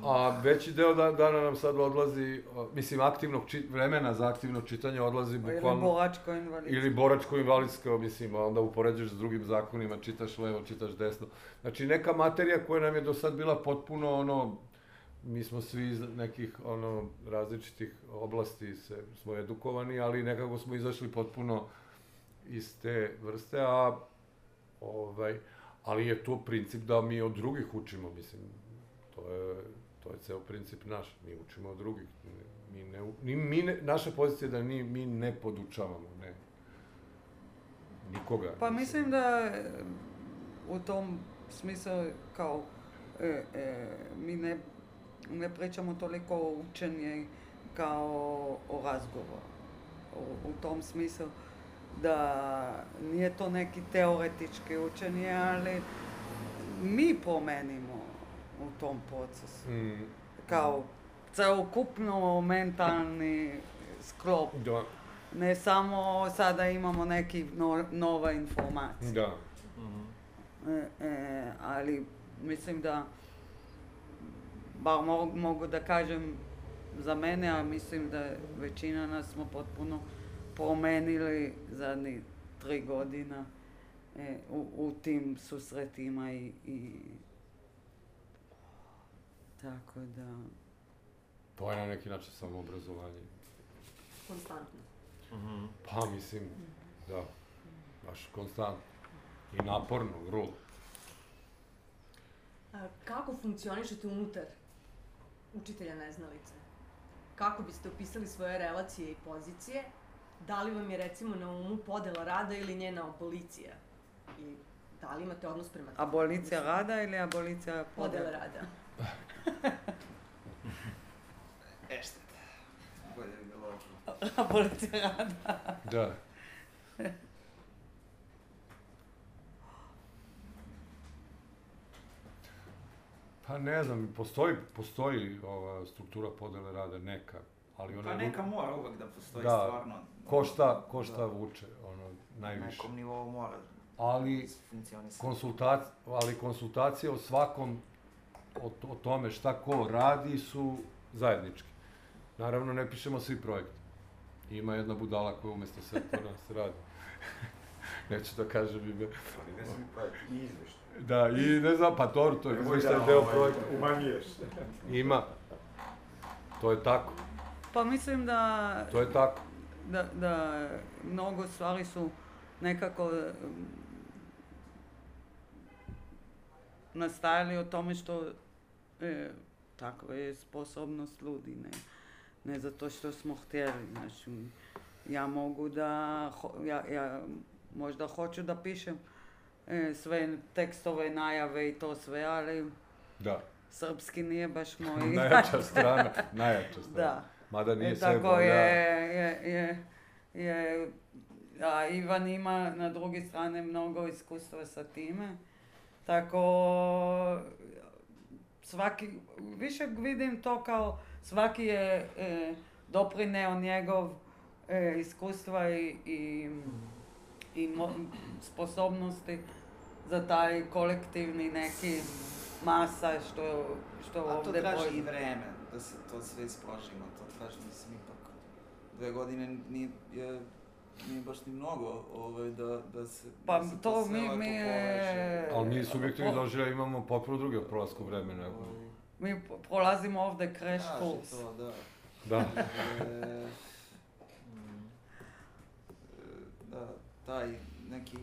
A veći deo da, dana nam sad odlazi, mislim, aktivnog či, vremena za aktivno čitanje odlazi Ili bukvalno... boračko invalidsko. Ili boračko-invalidsko, mislim, a onda upoređuješ s drugim zakonima, čitaš levo, čitaš desno. Znači, neka materija koja nam je do sad bila potpuno, ono, mi smo svi iz nekih, ono, različitih oblasti se, smo edukovani, ali nekako smo izašli potpuno iz te vrste, a, ovaj, ali je to princip da mi od drugih učimo, mislim, to je, to je ceo princip naš, mi učimo od drugih, mi ne, ni, mi ne, naša pozicija je da ni, mi ne podučavamo, ne, nikoga. Pa mislim da u tom smislu kao e, e, mi ne, ne pričamo toliko o učenje kao o razgovoru. U, u tom smislu da nije to neki teoretički učenje, ali mi promenimo u tom procesu. Mm, Kao celokupno mentalni sklop. da, Ne samo sada imamo neki no, nova informacija. da. E, e, ali mislim da bar mo- mogu da kažem za mene, a mislim da većina nas smo potpuno promenili zadnjih tri godina e, u, u tim susretima i, i tako da To je na neki način samo obrazovanje. Konstantno. Pa, mislim, da, baš konstantno. I naporno, vrlo. Kako funkcionišete unutar učitelja neznalice? Kako biste opisali svoje relacije i pozicije? Da li vam je recimo na umu podela rada ili njena abolicija? I da li imate odnos prema tome? abolicija rada ili abolicija Podela podela? rada. Eštete. Bolje bi bilo ovo. abolicija rada. Da. Pa ne znam, postoji, postoji ova struktura podele rada, neka, ali ona Pa neka mora uvek da postoji Da. stvarno. ko šta, ko šta Da. vuče, ono, Na najviše. nekom nivou mora Ali funkcionisati. konsultac, ali konsultacije o svakom, o, to- o tome šta ko radi su zajednički. Naravno, ne pišemo svi projekte. Ima jedna budala koja umesto sektora se radi. Neću da kažem ime. Ali ne znam projekt i izveštaj. Da, i ne znam, pa to, to je izveštaj deo ovaj, projekta. Umanjuješ. Ima. To je tako, Pa mislim da to je tako. da, da mnogo stvari su nekako um, nastajali o tome što e, takva je sposobnost ljudi, ne, ne zato što smo htjeli. Znači, ja mogu da, ho- ja, ja možda hoću da pišem e, sve tekstove, najave i to sve, ali Da, srpski nije baš moj. najjača strana, najjača strana. Da. Mada nije E, sve tako je, je, je, je, a Ivan ima na drugi strane mnogo iskustva sa time. Tako, svaki, više vidim to kao svaki je e, doprineo njegov e, iskustva i, i, i mo- sposobnosti za taj kolektivni neki masa što, što A to ovdje traži postoji. i vreme da se to sve isprožimo, to traži, mislim, ipak dve godine nije, je, nije baš ni mnogo ovaj, da, da se Pa da se to sve mi- lepo mi, poveže. e, Ali mi subjektivni Po- doživljaj imamo potpuno druge od prolaska vremena. Ovaj, Mi prolazimo ovdje crash traži course. to, da. Da. E, e, da, taj neki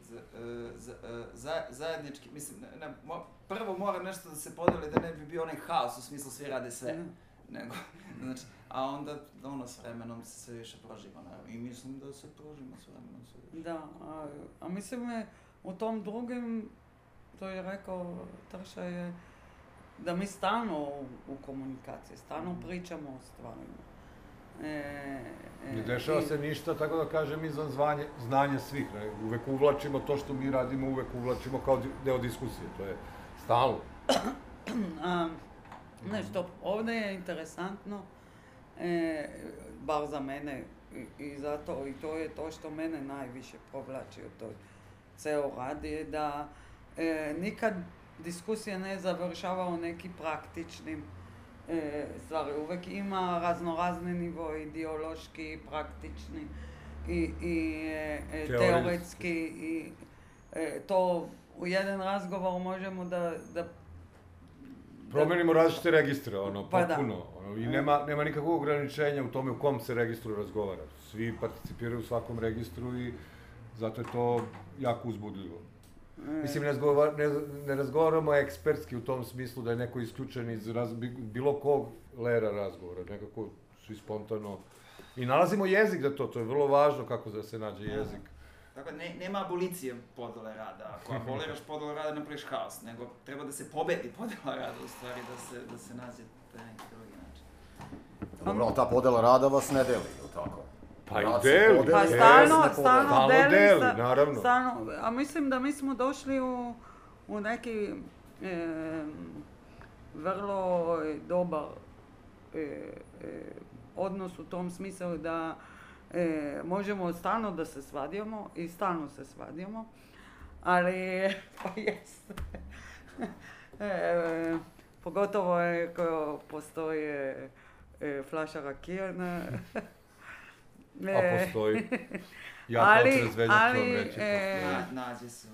za, e, za, za, zajednički, mislim, ne, ne, mo- prvo mora nešto da se podeli da ne bi bio onaj haos u smislu svi rade sve. Mm. nego, znači, a onda ono s vremenom se sve više proživa, naravno. I mislim da se prožima s vremenom sve više. Da, a, a mislim je u tom drugim, to je rekao Trša je, da mi stalno u, u komunikaciji, stalno Mhm. pričamo o stvarima. E, e, Ne dešava i- se ništa, tako da kažem, izvan zvanje, znanja svih. Ne? Uvek uvlačimo to što mi radimo, uvek uvlačimo kao di- deo diskusije. To je stalno. A, ne, što ovdje je interesantno, e, bar za mene, i, i zato, i to je to što mene najviše povlači u toj ceo rad, je da e, nikad diskusija ne završava u neki praktičnim e, stvari. Uvek ima raznorazne nivo, ideološki, praktični i, i e, teoretski i e, to u jedan razgovor možemo da, da Promenimo različite registre, ono, Pa da. potpuno. Ono, I nema, nema nikakvog ograničenja u tome u kom se registru razgovara. Svi participiraju u svakom registru i zato je to jako uzbudljivo. Mislim, ne, razgovar, ne, ne razgovaramo ekspertski u tom smislu da je neko isključen iz raz, bi- bilo kog lera razgovora, nekako svi spontano. I nalazimo jezik za to, to je vrlo važno kako da se nađe jezik. Tako da ne, nema abolicije podele rada. Ako aboliraš podele rada, napraviš haos. Nego treba da se pobedi podela rada, u stvari, da se, da se nađe taj neki drugi način. Dobro, ali ta podela rada vas ne deli, ili tako? Pa i deli. podeli, Pa E, stalno, stalno deli, deli, sta- naravno. Stalno, a mislim da mi smo došli u, u neki em, vrlo dobar e, e, odnos u tom smislu da e, možemo stalno da se svadimo i stalno se svadimo, ali pa jest. e, pogotovo je ko postoje e, flaša rakije na A postoji. Ja Ali- ali, reći. e, nađe se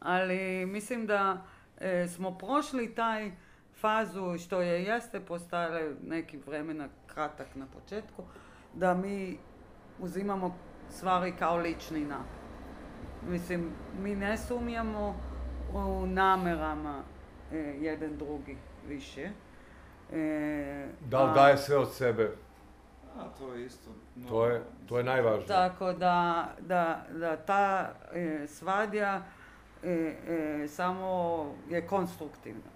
ali mislim da e, smo prošli taj fazu što je jeste postale neki vremena kratak na početku, da mi uzimamo stvari kao lični napad. Mislim, mi ne sumnjamo u namerama e, jedan drugi više. E, Da li a- daje sve od sebe? A, to je isto. No, To je, to je najvažnije. Tako da, da, da ta e, svadja e, e, samo je konstruktivna.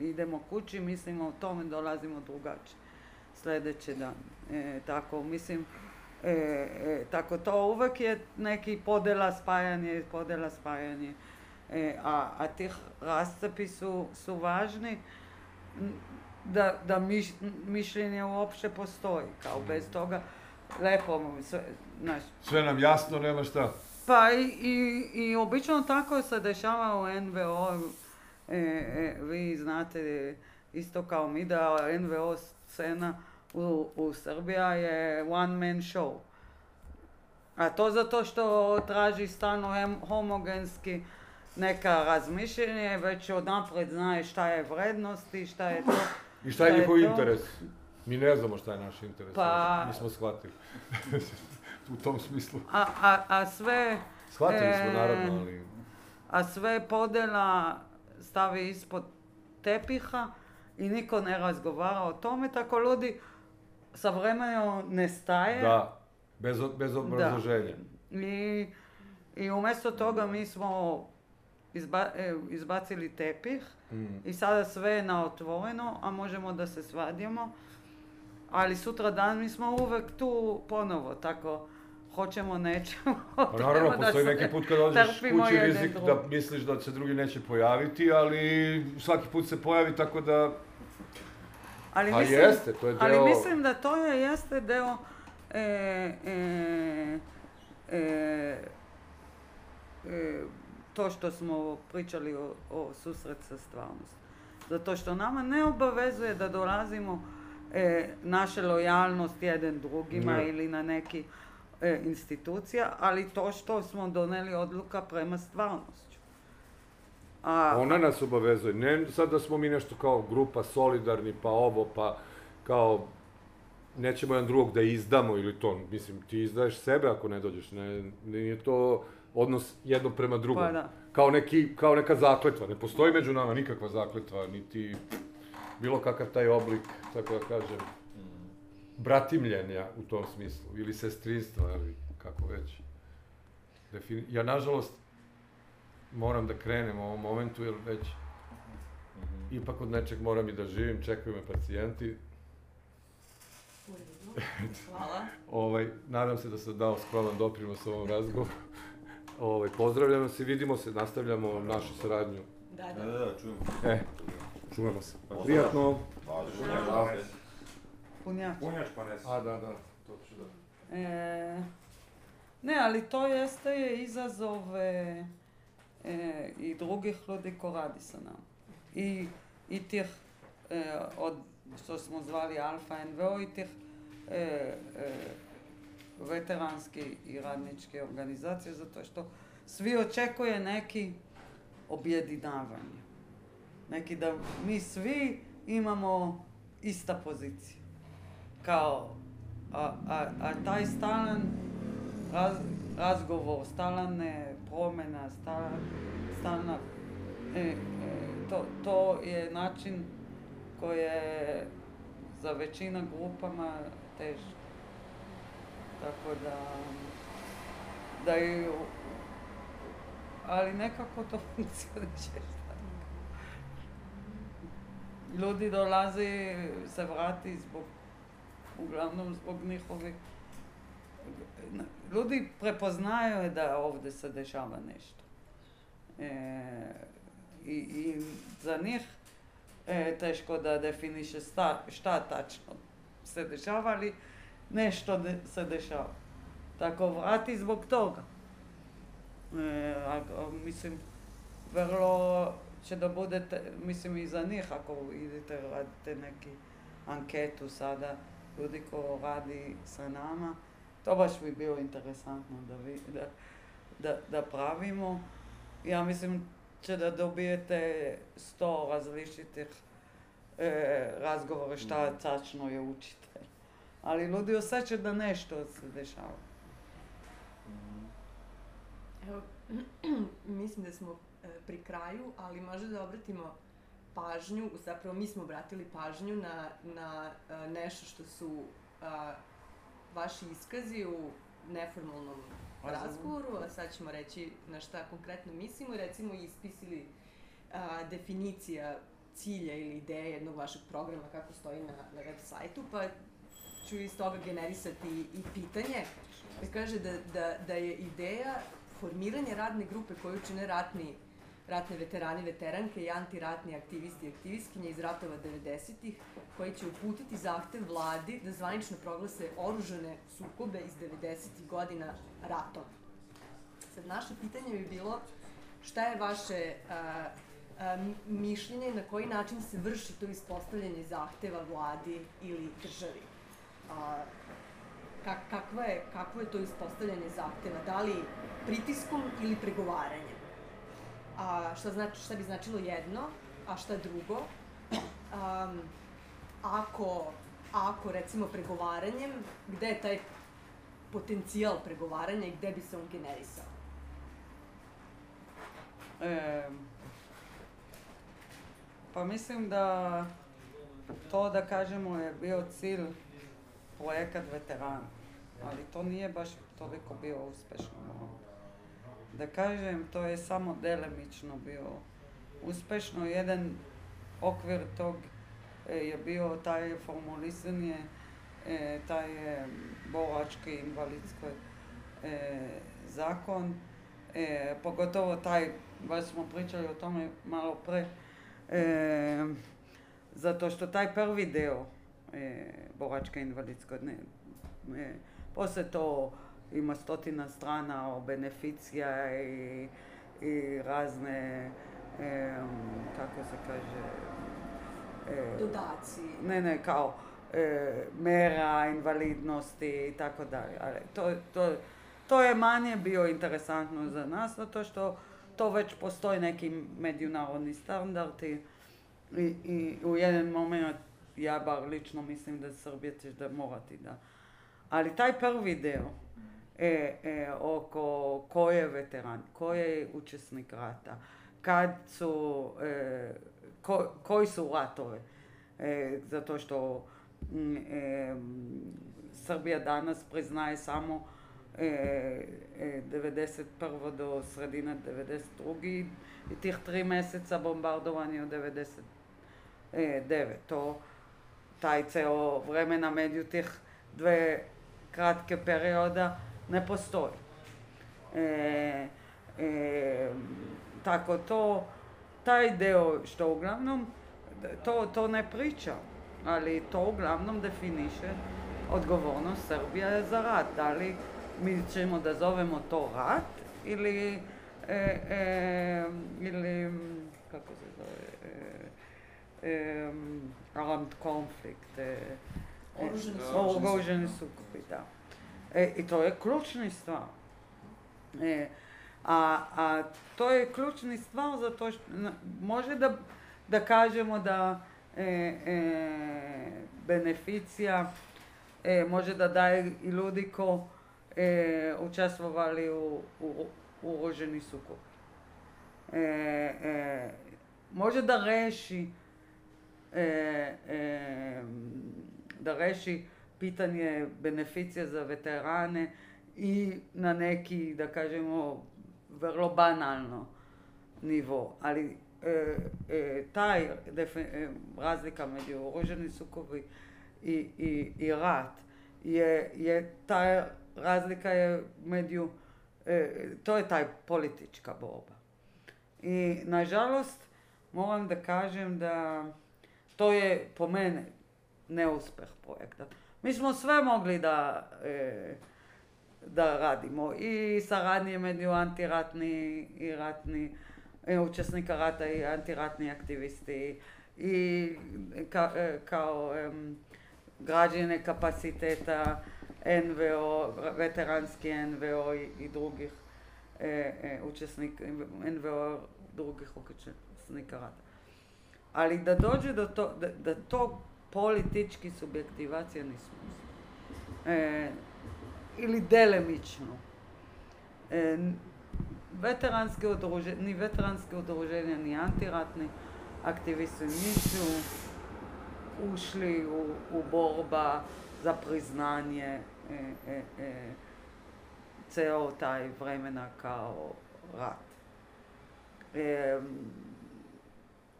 Idemo kući, mislimo o tome, dolazimo drugačije sljedeći dan. E, tako, mislim, e, e, tako to uvijek je neki podela spajanje, podela spajanje. E, a, a tih rascepi su, su važni da, da miš, mišljenje uopće postoji. Kao bez toga lepo sve, znaš, Sve nam jasno, nema šta. pa i, i, i obično tako se dešava u NVO. E, e, vi znate isto kao mi da NVO scena u, u Srbija je one man show. A to zato što traži stalno hem- homogenski neka razmišljenje, već odnapred znaje šta je vrednost i šta je to. I šta je Šta njihov interes? Mi ne znamo šta je naš interes. Pa- Nismo shvatili. u tom smislu. A, a, a sve... Shvatili smo, E, naravno, ali... a sve podela stavi ispod tepiha i niko ne razgovara o tome, tako ljudi sa vremenom nestaje. Da, bez, bez obrazloženja. I, I umjesto toga mi smo izba- e, izbacili tepih Mm. i sada sve je na otvoreno, a možemo da se svadimo. Ali sutra dan mi smo uvek tu ponovo, tako hoćemo, nećemo. Pa naravno, da postoji se neki put kad dođeš kući rizik da misliš da se drugi neće pojaviti, ali svaki put se pojavi tako da... Ali A mislim, jeste, to je deo... ali mislim da to je jeste deo e, e, e, e, to što smo pričali o, o susret sa stvarnosti. Zato što nama ne obavezuje da dolazimo e, naše lojalnost jedan drugima Ne. ili na neki e, institucija, ali to što smo doneli odluka prema stvarnošću. A, Ona nas obavezuje, ne sad da smo mi nešto kao grupa solidarni, pa ovo, pa kao nećemo jedan drugog da izdamo ili to, mislim, ti izdaješ sebe ako ne dođeš, ne, nije to odnos jedno prema drugom. Pa da. Kao, neki, kao neka zakletva, ne postoji među nama nikakva zakletva, niti bilo kakav taj oblik, tako da kažem, bratimljenja u tom smislu, ili sestrinstva, ili kako već. Defini- ja, nažalost, moram da krenem u ovom momentu, jer već ipak od nečeg moram i da živim, čekaju me pacijenti. Hvala. Ovaj, nadam se da sam dao skroman doprinos ovom razgovoru. Ovaj, pozdravljam vas i vidimo se, nastavljamo našu saradnju. Da, Da, da. da, čujemo. E, čujemo se. Pozdrav. Prijatno. Punjač. Punjač pa ne A, da, da, to ću da. E, ne, ali to jeste je е, и други луѓе кои ради со нам. И, и тих е, од, што смо звали Алфа НВО, и тих е, е, ветерански и раднички организации, затоа што сви очекуе неки објединавање. Неки да ми сви имамо иста позиција. Као, а, а, а тај стален раз, разговор, стален е promjena, stalna, e, e, to, to je način koji je za većina grupama teško. Tako da, da ali nekako to funkcioniše. Ljudi dolaze, se vrati zbog, uglavnom zbog njihovih ljudi prepoznaju da ovdje se dešava nešto. E, i, I za njih e, teško da definiše sta, šta tačno se dešava, ali nešto de- se dešava. Tako vrati zbog toga. E, a, mislim, vrlo će da budete, mislim i za njih ako idete radite neki anketu sada, ljudi ko radi sa nama, to baš bi bilo interesantno da, vi, da, da, da pravimo. Ja mislim će da dobijete sto različitih e, razgovora šta tačno je učite. Ali ljudi osjećaju da nešto se dešava. Evo, mislim da smo e, pri kraju, ali možda da obratimo pažnju, zapravo mi smo obratili pažnju na, na e, nešto što su a, vaši iskazi u neformalnom Razgovoru. razgovoru, a sad ćemo reći na šta konkretno mislimo i recimo ispisili a, definicija cilja ili ideje jednog vašeg programa kako stoji na, na web sajtu, pa ću iz toga generisati i pitanje. Da kaže da, da, da je ideja formiranje radne grupe koju čine ratni, ratne veterani, veteranke i antiratni aktivisti i aktivistkinje iz ratova 90-ih, koji će uputiti zahtev vladi da zvanično proglase oružane sukobe iz 90-ih godina ratom. Sad, naše pitanje bi bilo šta je vaše mišljenje i na koji način se vrši to ispostavljanje zahteva vladi ili državi? A, kak, je, kakvo je to ispostavljanje zahteva? Da li pritiskom ili pregovaranjem? A, šta, znači, šta bi značilo jedno, a šta drugo? Um, ako, ako recimo pregovaranjem, gde je taj potencijal pregovaranja i gde bi se on generisao? E, pa mislim da to da kažemo je bio cilj projekat veterana, ali to nije baš toliko bio uspješno. Da kažem, to je samo delimično bio uspješno. Jedan okvir tog e, je bio taj formulisanje, e, taj e, borački invalidski zakon, pogotovo taj, baš smo pričali o tome malo pre, zato što taj prvi deo boračke invalidsko, ne, poslije to ima stotina strana o beneficija i, i razne, kako se kaže... E, Dodaci. Ne, ne, kao e, mera invalidnosti i tako dalje. Ali to, to, to je manje bio interesantno za nas, zato što to već postoji neki međunarodni standardi i, i u jedan moment ja bar lično mislim da Srbija će da morati da. Ali taj prvi deo, e, e, oko ko je veteran, ko je učesnik rata, kad su, e, ko, koji su ratove, e, zato što mm, e, Srbija danas priznaje samo e, 91. do sredina 92. i tih tri mjeseca bombardovanja od 99. To, taj ceo vremena među tih dve kratke perioda ne postoji. E, e, tako to, taj deo što uglavnom, to, to ne priča, ali to uglavnom definiše odgovornost Srbija za rat. Da li mi ćemo da zovemo to rat ili, e, e, ili kako se zove, e, e, armed conflict, oruženi sukobi, da. Е, и тоа е клучни ствар. Е, а, а тоа е клучни ствар затоа што може да да кажемо да е, е, бенефиција е, може да даде и луѓе кои е, учествували у, у, у оружени сукоби. Е, е, може да реши е, е, да реши pitanje beneficija za veterane i na neki, da kažemo, vrlo banalno nivo. Ali e, e, taj e, razlika među oružani sukobi i, i, i rat je, je ta razlika je među, e, to je taj politička borba. I nažalost moram da kažem da to je po mene neuspeh projekta. Mi smo sve mogli da, e, da radimo i saradnje među antiratni i ratni e, učesnika rata i antiratni aktivisti i ka, e, kao građene kapaciteta NVO, veteranski NVO i, i drugih e, e, učesnika, NVO drugih učesnika rata. Ali da dođe do to, da, da to politički subjektivacija nismo e, ili delemično. E, veteranske udruženja, ni veteranske udruženja, ni antiratni aktivisti nisu ušli u, u borba za priznanje e, e, e, ceo taj vremena kao rat. E,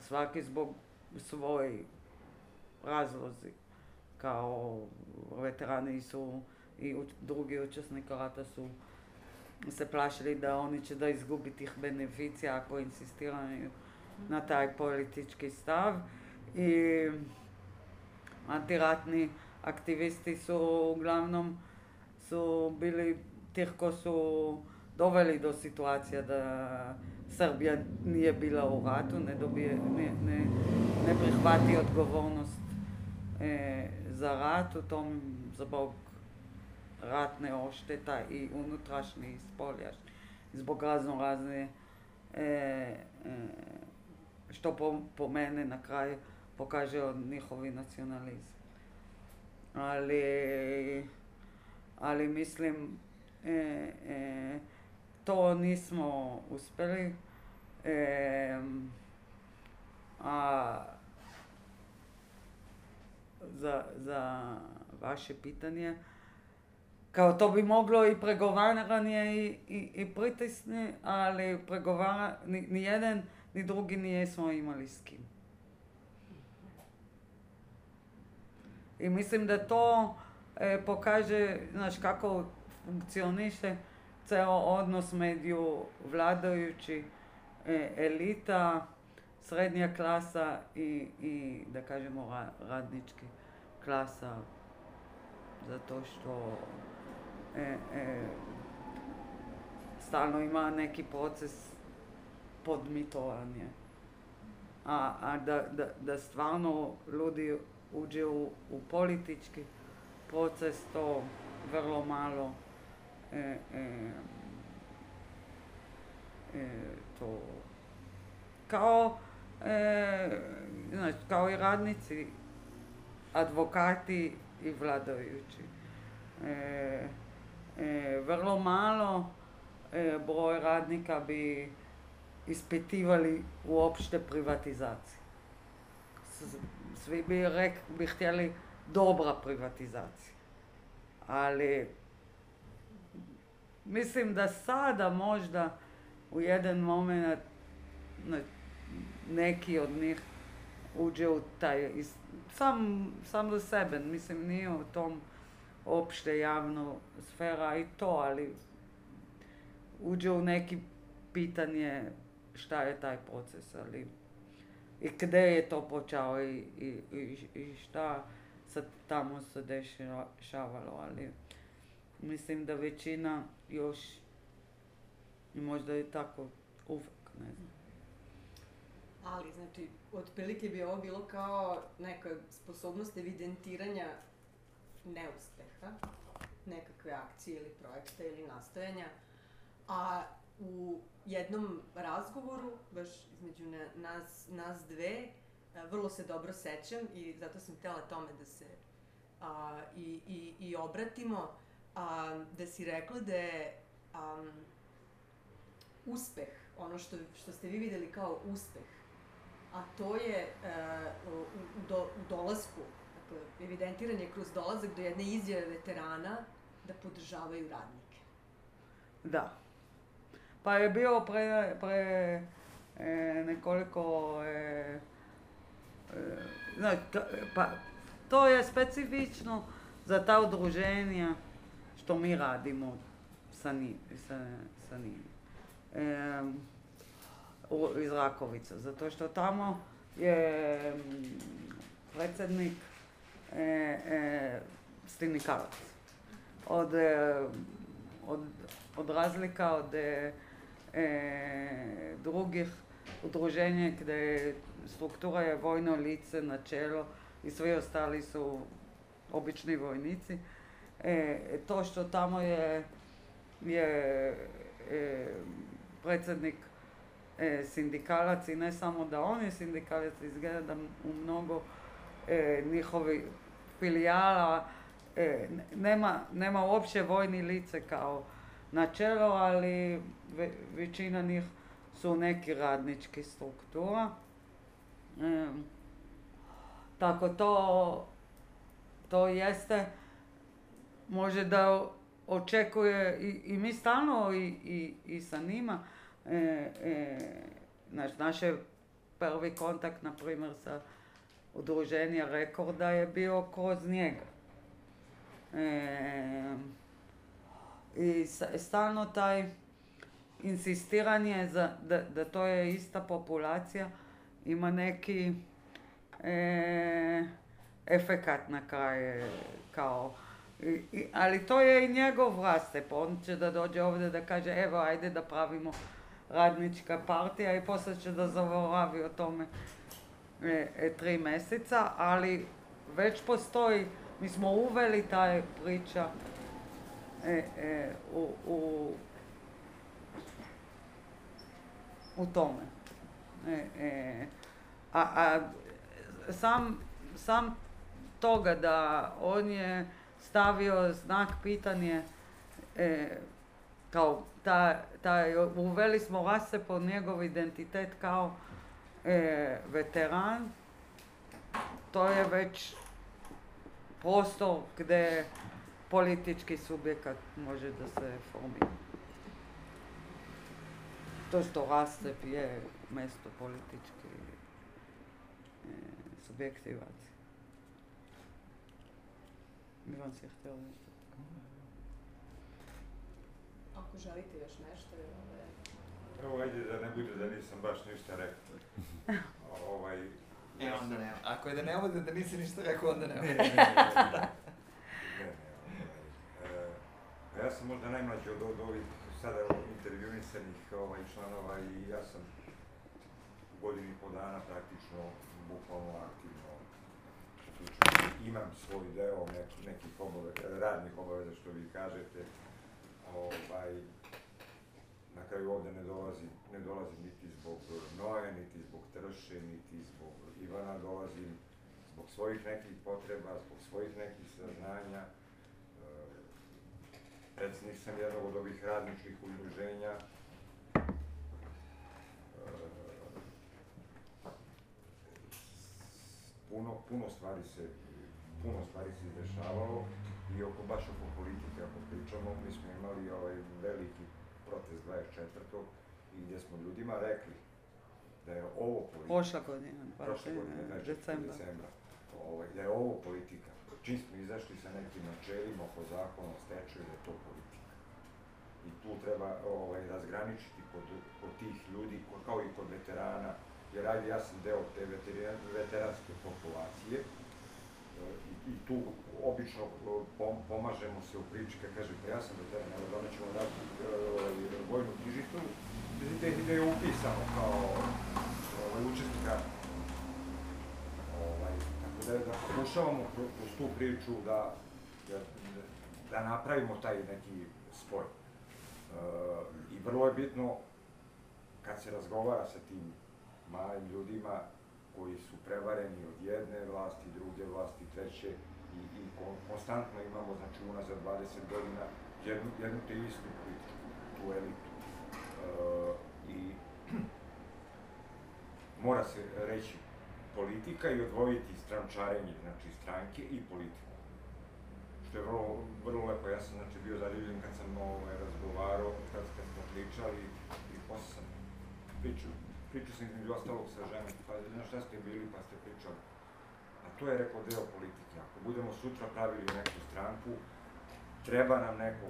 svaki zbog svoj razlozi. Kao veterani su i drugi učesnika rata su se plašili da oni će da izgubi tih beneficija ako insistiraju na taj politički stav. I antiratni aktivisti su uglavnom su bili tih ko su doveli do situacija da Srbija nije bila u ratu, ne, dobije, ne, ne, ne prihvati odgovornost e, za rat u tom zbog ratne ošteta i unutrašnji i spoljašnji, zbog razno razne e, e, što po, po mene na kraju pokaže od njihovi nacionalizam. Ali, ali mislim, e, e, to nismo uspjeli. E, a za, za vaše pitanje. Kao to bi moglo i pregovaranje i, i, i pritisni, ali pregovara, ni, ni jedan ni drugi nijesmo imali s kim. I mislim da to e, pokaže, znaš, kako funkcioniše ceo odnos među vladajući e, elita, srednja klasa i, i da kažemo ra, radnički klasa zato što e, e, stalno ima neki proces podmitovanja. A, a da, da, da stvarno ljudi uđe u, u politički proces, to vrlo malo e, e, e, to kao e, znači, kao i radnici, advokati i vladajući. E, e, vrlo malo e, broj radnika bi ispitivali uopšte privatizaciju. Svi bi, rek, bi htjeli dobra privatizacija. Ali mislim da sada možda u jedan moment neki od njih uđe u taj, sam, sam za sebe, mislim nije u tom opšte javno sfera i to, ali uđe u neki pitanje šta je taj proces, ali i gdje je to počeo i, i, i, i šta se tamo se dešavalo, ali mislim da većina još možda je tako uvek, ne znam. Ali, znači, otprilike bi ovo bilo kao neka sposobnost evidentiranja neuspeha, nekakve akcije ili projekta ili nastojanja, a u jednom razgovoru, baš između nas, nas dve, vrlo se dobro sećam i zato sam htjela tome da se a, i, i, i obratimo, a, da si rekla da je a, uspeh, ono što, što ste vi videli kao uspeh, a to je uh, u, do, dolasku, dakle, evidentiranje kroz dolazak do jedne izjave veterana da podržavaju radnike. Da. Pa je bio pre, pre e, nekoliko e, e, pa to je specifično za ta udruženja što mi radimo sa njim. E, u, iz Rakovica, zato što tamo je predsjednik e, e, sindikalac. Od, e, od, od razlika od e, drugih udruženja gdje struktura je vojno lice na čelo i svi ostali su obični vojnici. E, to što tamo je, je e, predsjednik e, sindikalac i ne samo da on je sindikalac, izgleda da u mnogo e, njihovi filijala e, nema, nema uopće vojni lice kao načelo, ali ve, većina njih su neki radnički struktura. E, tako to, to jeste, može da očekuje i, i mi stalno i, i, i sa njima, naš, naše prvi kontakt, na primjer, sa udruženja Rekorda je bio kroz njega. E, I stalno taj insistiranje za, da, da to je ista populacija ima neki e, efekat na kraju kao i, i, ali to je i njegov rastep, on će da dođe ovdje da kaže evo ajde da pravimo radnička partija i poslije će da zaboravi o tome e, e, tri mjeseca, ali već postoji, mi smo uveli taj priča e, e, u, u, u tome. E, e, a, a sam, sam toga da on je stavio znak pitanje e, kao ta, taj, uveli smo vas se po njegov identitet kao e, veteran, to je već prostor gdje politički subjekat može da se formira. To što raste je mjesto politički e, subjektivacije. Milan si htjela nešto? Ako želite još nešto, ovaj, Evo, ajde da ne bude da nisam baš ništa rekao. ovaj, E, onda nema. Ako je da ne bude da nisi ništa rekao, onda nema. Ne, ne, ne, ne, ne, ne, pa ja sam možda najmlađi od, od ovih sada intervjuisanih ovaj, članova i ja sam u godini i po dana praktično bukvalno aktivno uključen. Imam svoj deo neki, nekih obave, radnih obaveza što vi kažete. Ovaj, na kraju ovde ne dolazim, ne dolazim niti zbog Noe, niti zbog Trše, niti zbog Ivana, dolazim zbog svojih nekih potreba, zbog svojih nekih saznanja. E, Predsjednik sam jednog od ovih radničkih udruženja. E, puno, puno stvari se, puno stvari se i oko, baš oko politike, ako pričamo, mi smo imali ovaj veliki protest 24. i gdje smo ljudima rekli da je ovo politika. Prošla godina, Prošle godine, 24. znači, decembra. decembra. Ovaj, da je ovo politika. Čim smo izašli sa nekim načelima oko zakona o stečaju, da je to politika. I tu treba ovaj, razgraničiti kod, kod tih ljudi, kao i kod veterana, jer ajde, ja sam deo te veteran, veteranske populacije, i, tu obično e, pom, pomažemo se u priči, kad kaže, pa ja sam veteran, evo donećemo dati ovaj, vojnu knjižicu, da je upisano kao ovaj, učesnik rata. Ovaj, tako da, da pokušavamo kro- kroz tu priču da, da, da napravimo taj neki spoj. E, I vrlo je bitno kad se razgovara sa tim malim ljudima koji su prevareni od jedne vlasti, druge vlasti, treće i, i kon, konstantno imamo, znači unazad 20 godina, jednu, jednu te istu političku, tu elitu. E, I mora se reći politika i odvojiti strančarenje, znači stranke i politiku. Što je vrlo, vrlo lepo, ja sam znači bio zadivljen kad sam ovaj, razgovarao, kad, kad smo pričali i posle sam pričao, pričao sam između ostalog sa ženom, pa na šta ste bili pa ste pričali. A to je rekao deo politike. Ako budemo sutra pravili neku stranku, treba nam neko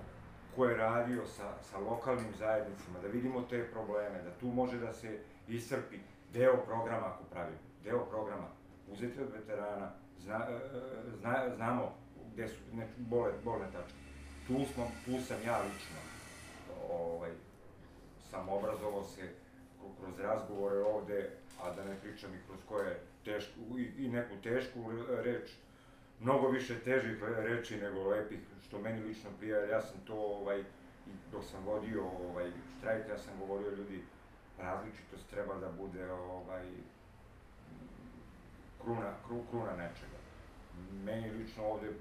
ko je radio sa, sa lokalnim zajednicama, da vidimo te probleme, da tu može da se iscrpi deo programa ako pravimo, deo programa, uzeti od veterana, zna, e, zna, znamo gde su ne, bole, bolne tačke. Tu, smo, tu sam ja lično, ovaj, sam obrazovao se kroz razgovore ovde, a da ne pričam i kroz koje tešku, i, i neku tešku reč, mnogo više težih reči nego lepih, što meni lično prija, ja sam to, ovaj, dok sam vodio ovaj, štrajk, ja sam govorio ljudi, različitost treba da bude ovaj, kruna, kru, kruna nečega. Meni lično ovde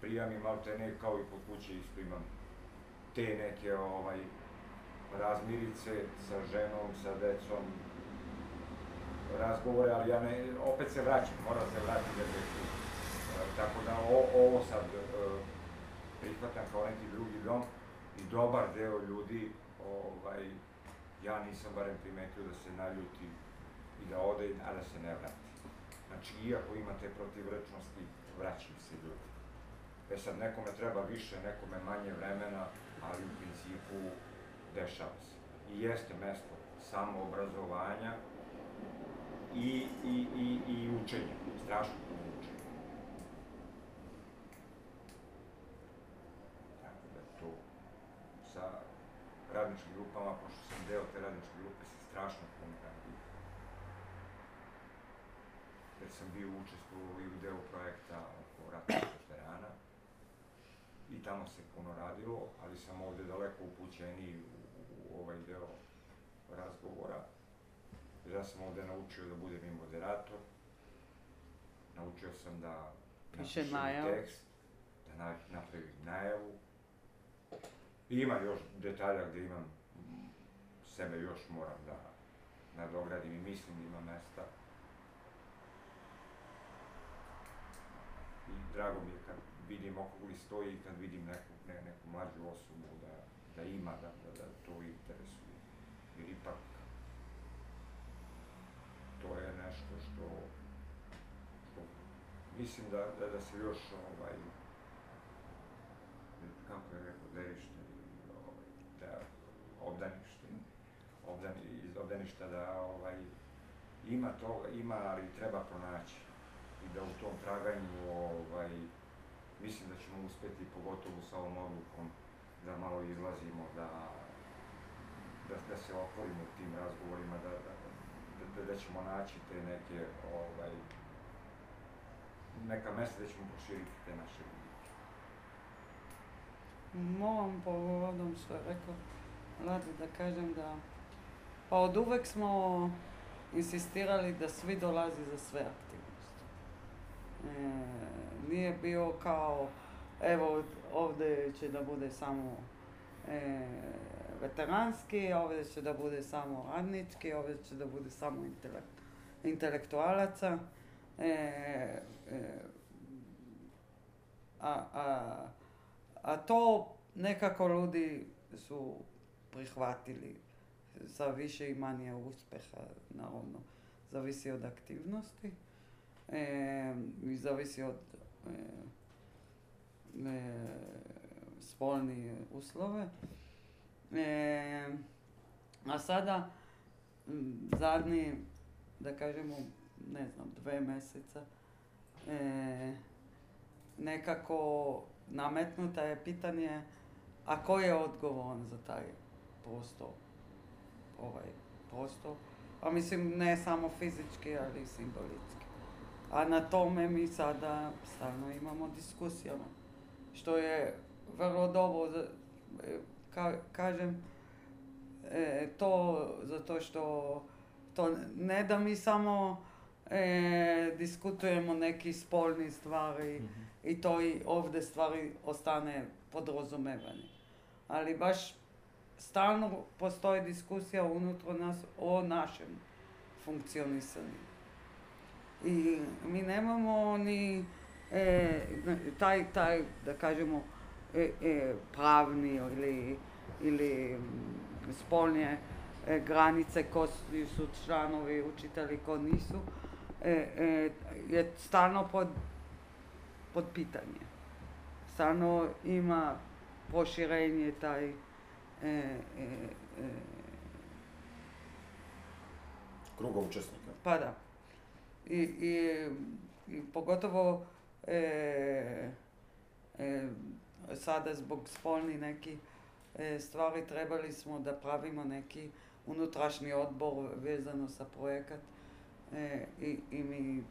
prija mi malte ne kao i kod kuće isto imam te neke ovaj, razmirice sa ženom, sa decom, razgovore, ali ja ne, opet se vraćam, moram se vratiti. E, tako da ovo sad e, prihvatam kao neki drugi dom i dobar deo ljudi, ovaj, ja nisam barem primetio da se naljuti i da ode, a da se ne vrati. Znači, iako imate protivrečnosti, vraćaju se ljudi. E sad, nekome treba više, nekome manje vremena, ali u principu dešava se. I jeste mesto samoobrazovanja i, i, i, i učenja, strašno puno učenja. Tako da to sa radničkim grupama, pošto sam deo te radničke grupe, se strašno puno radi. Jer sam bio učestvovao i u delu projekta oko ratnih veterana i tamo se puno radilo, ali sam ovde daleko upućeniji ovaj deo razgovora. Ja sam ovde naučio da budem i moderator, naučio sam da Piše napišem tekst, da na, napravim najavu. I ima još detalja gde imam, sebe još moram da nadogradim i mislim da ima mesta. I drago mi je kad vidim okoli stoji i kad vidim neku, ne, neku mlađu osobu da, da ima, da to interesuje. Jer ipak to je nešto što, što mislim da, da, da se još ovaj, kako je rekao, derište, ovaj, da obdanište, obdan, iz obdaništa da ovaj, ima toga, ima, ali treba pronaći. I da u tom traganju, ovaj, mislim da ćemo uspjeti, pogotovo sa ovom odlukom, da malo izlazimo, da, da, da se otvorimo u tim razgovorima, da, da, da, da ćemo naći te neke, ovaj, neka mesta da ćemo proširiti te naše vidike. Moram povodom što je rekao Radi da kažem da pa od uvek smo insistirali da svi dolazi za sve aktivnosti. E, nije bio kao evo ovdje će da bude samo e, veteranski, ovdje će da bude samo radnički, ovdje će da bude samo intelekt, intelektualaca. E, e, a, a, a to nekako ljudi su prihvatili sa više i manje uspjeha, naravno, zavisi od aktivnosti e, i zavisi od e, e, spolni uslove. E, a sada, zadnji, da kažemo, ne znam, dve mjeseca, e, nekako nametnuta je pitanje, a ko je odgovoran za taj prostor? Ovaj prostor. A mislim, ne samo fizički, ali i simbolički. A na tome mi sada stalno imamo diskusijama. Što je vrlo dobro, ka, kažem, e, to zato što to ne da mi samo e, diskutujemo neki spolni stvari Mhm. i to i ovdje stvari ostane podrazumevanje. Ali baš stalno postoji diskusija unutar nas o našem funkcionisanju. I mi nemamo ni e, taj, taj, da kažemo, e, e, pravni ili, ili mm, spolne e, granice ko su- su članovi učitelji, ko nisu, e, e, je stalno pod, pod pitanje. Stalno ima proširenje taj e, e, e, Kruga učesnika. pa da. I, i, i pogotovo e, e, sada zbog spolni neki e, stvari trebali smo da pravimo neki unutrašnji odbor vezano sa projekat e, i, i mi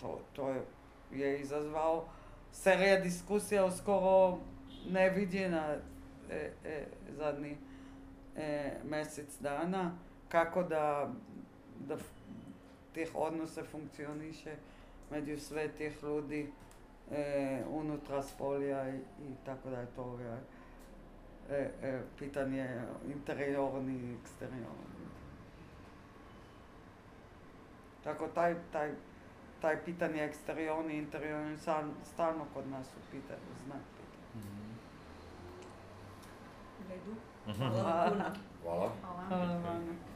to, to je, je izazvao serija diskusija skoro nevidjena e, e, zadnji e, mjesec dana kako da, da tih odnose funkcioniše među sve tih ljudi e, unutra spolja i, i tako da je to e, e, pitanje interiorni i eksteriorni. Tako taj, taj, taj pitanje eksteriorni i interiorni stal- stalno kod nas u pitanju, znak pitanja. Redu. Mhm. Hvala. Hvala. Hvala. Hvala vam.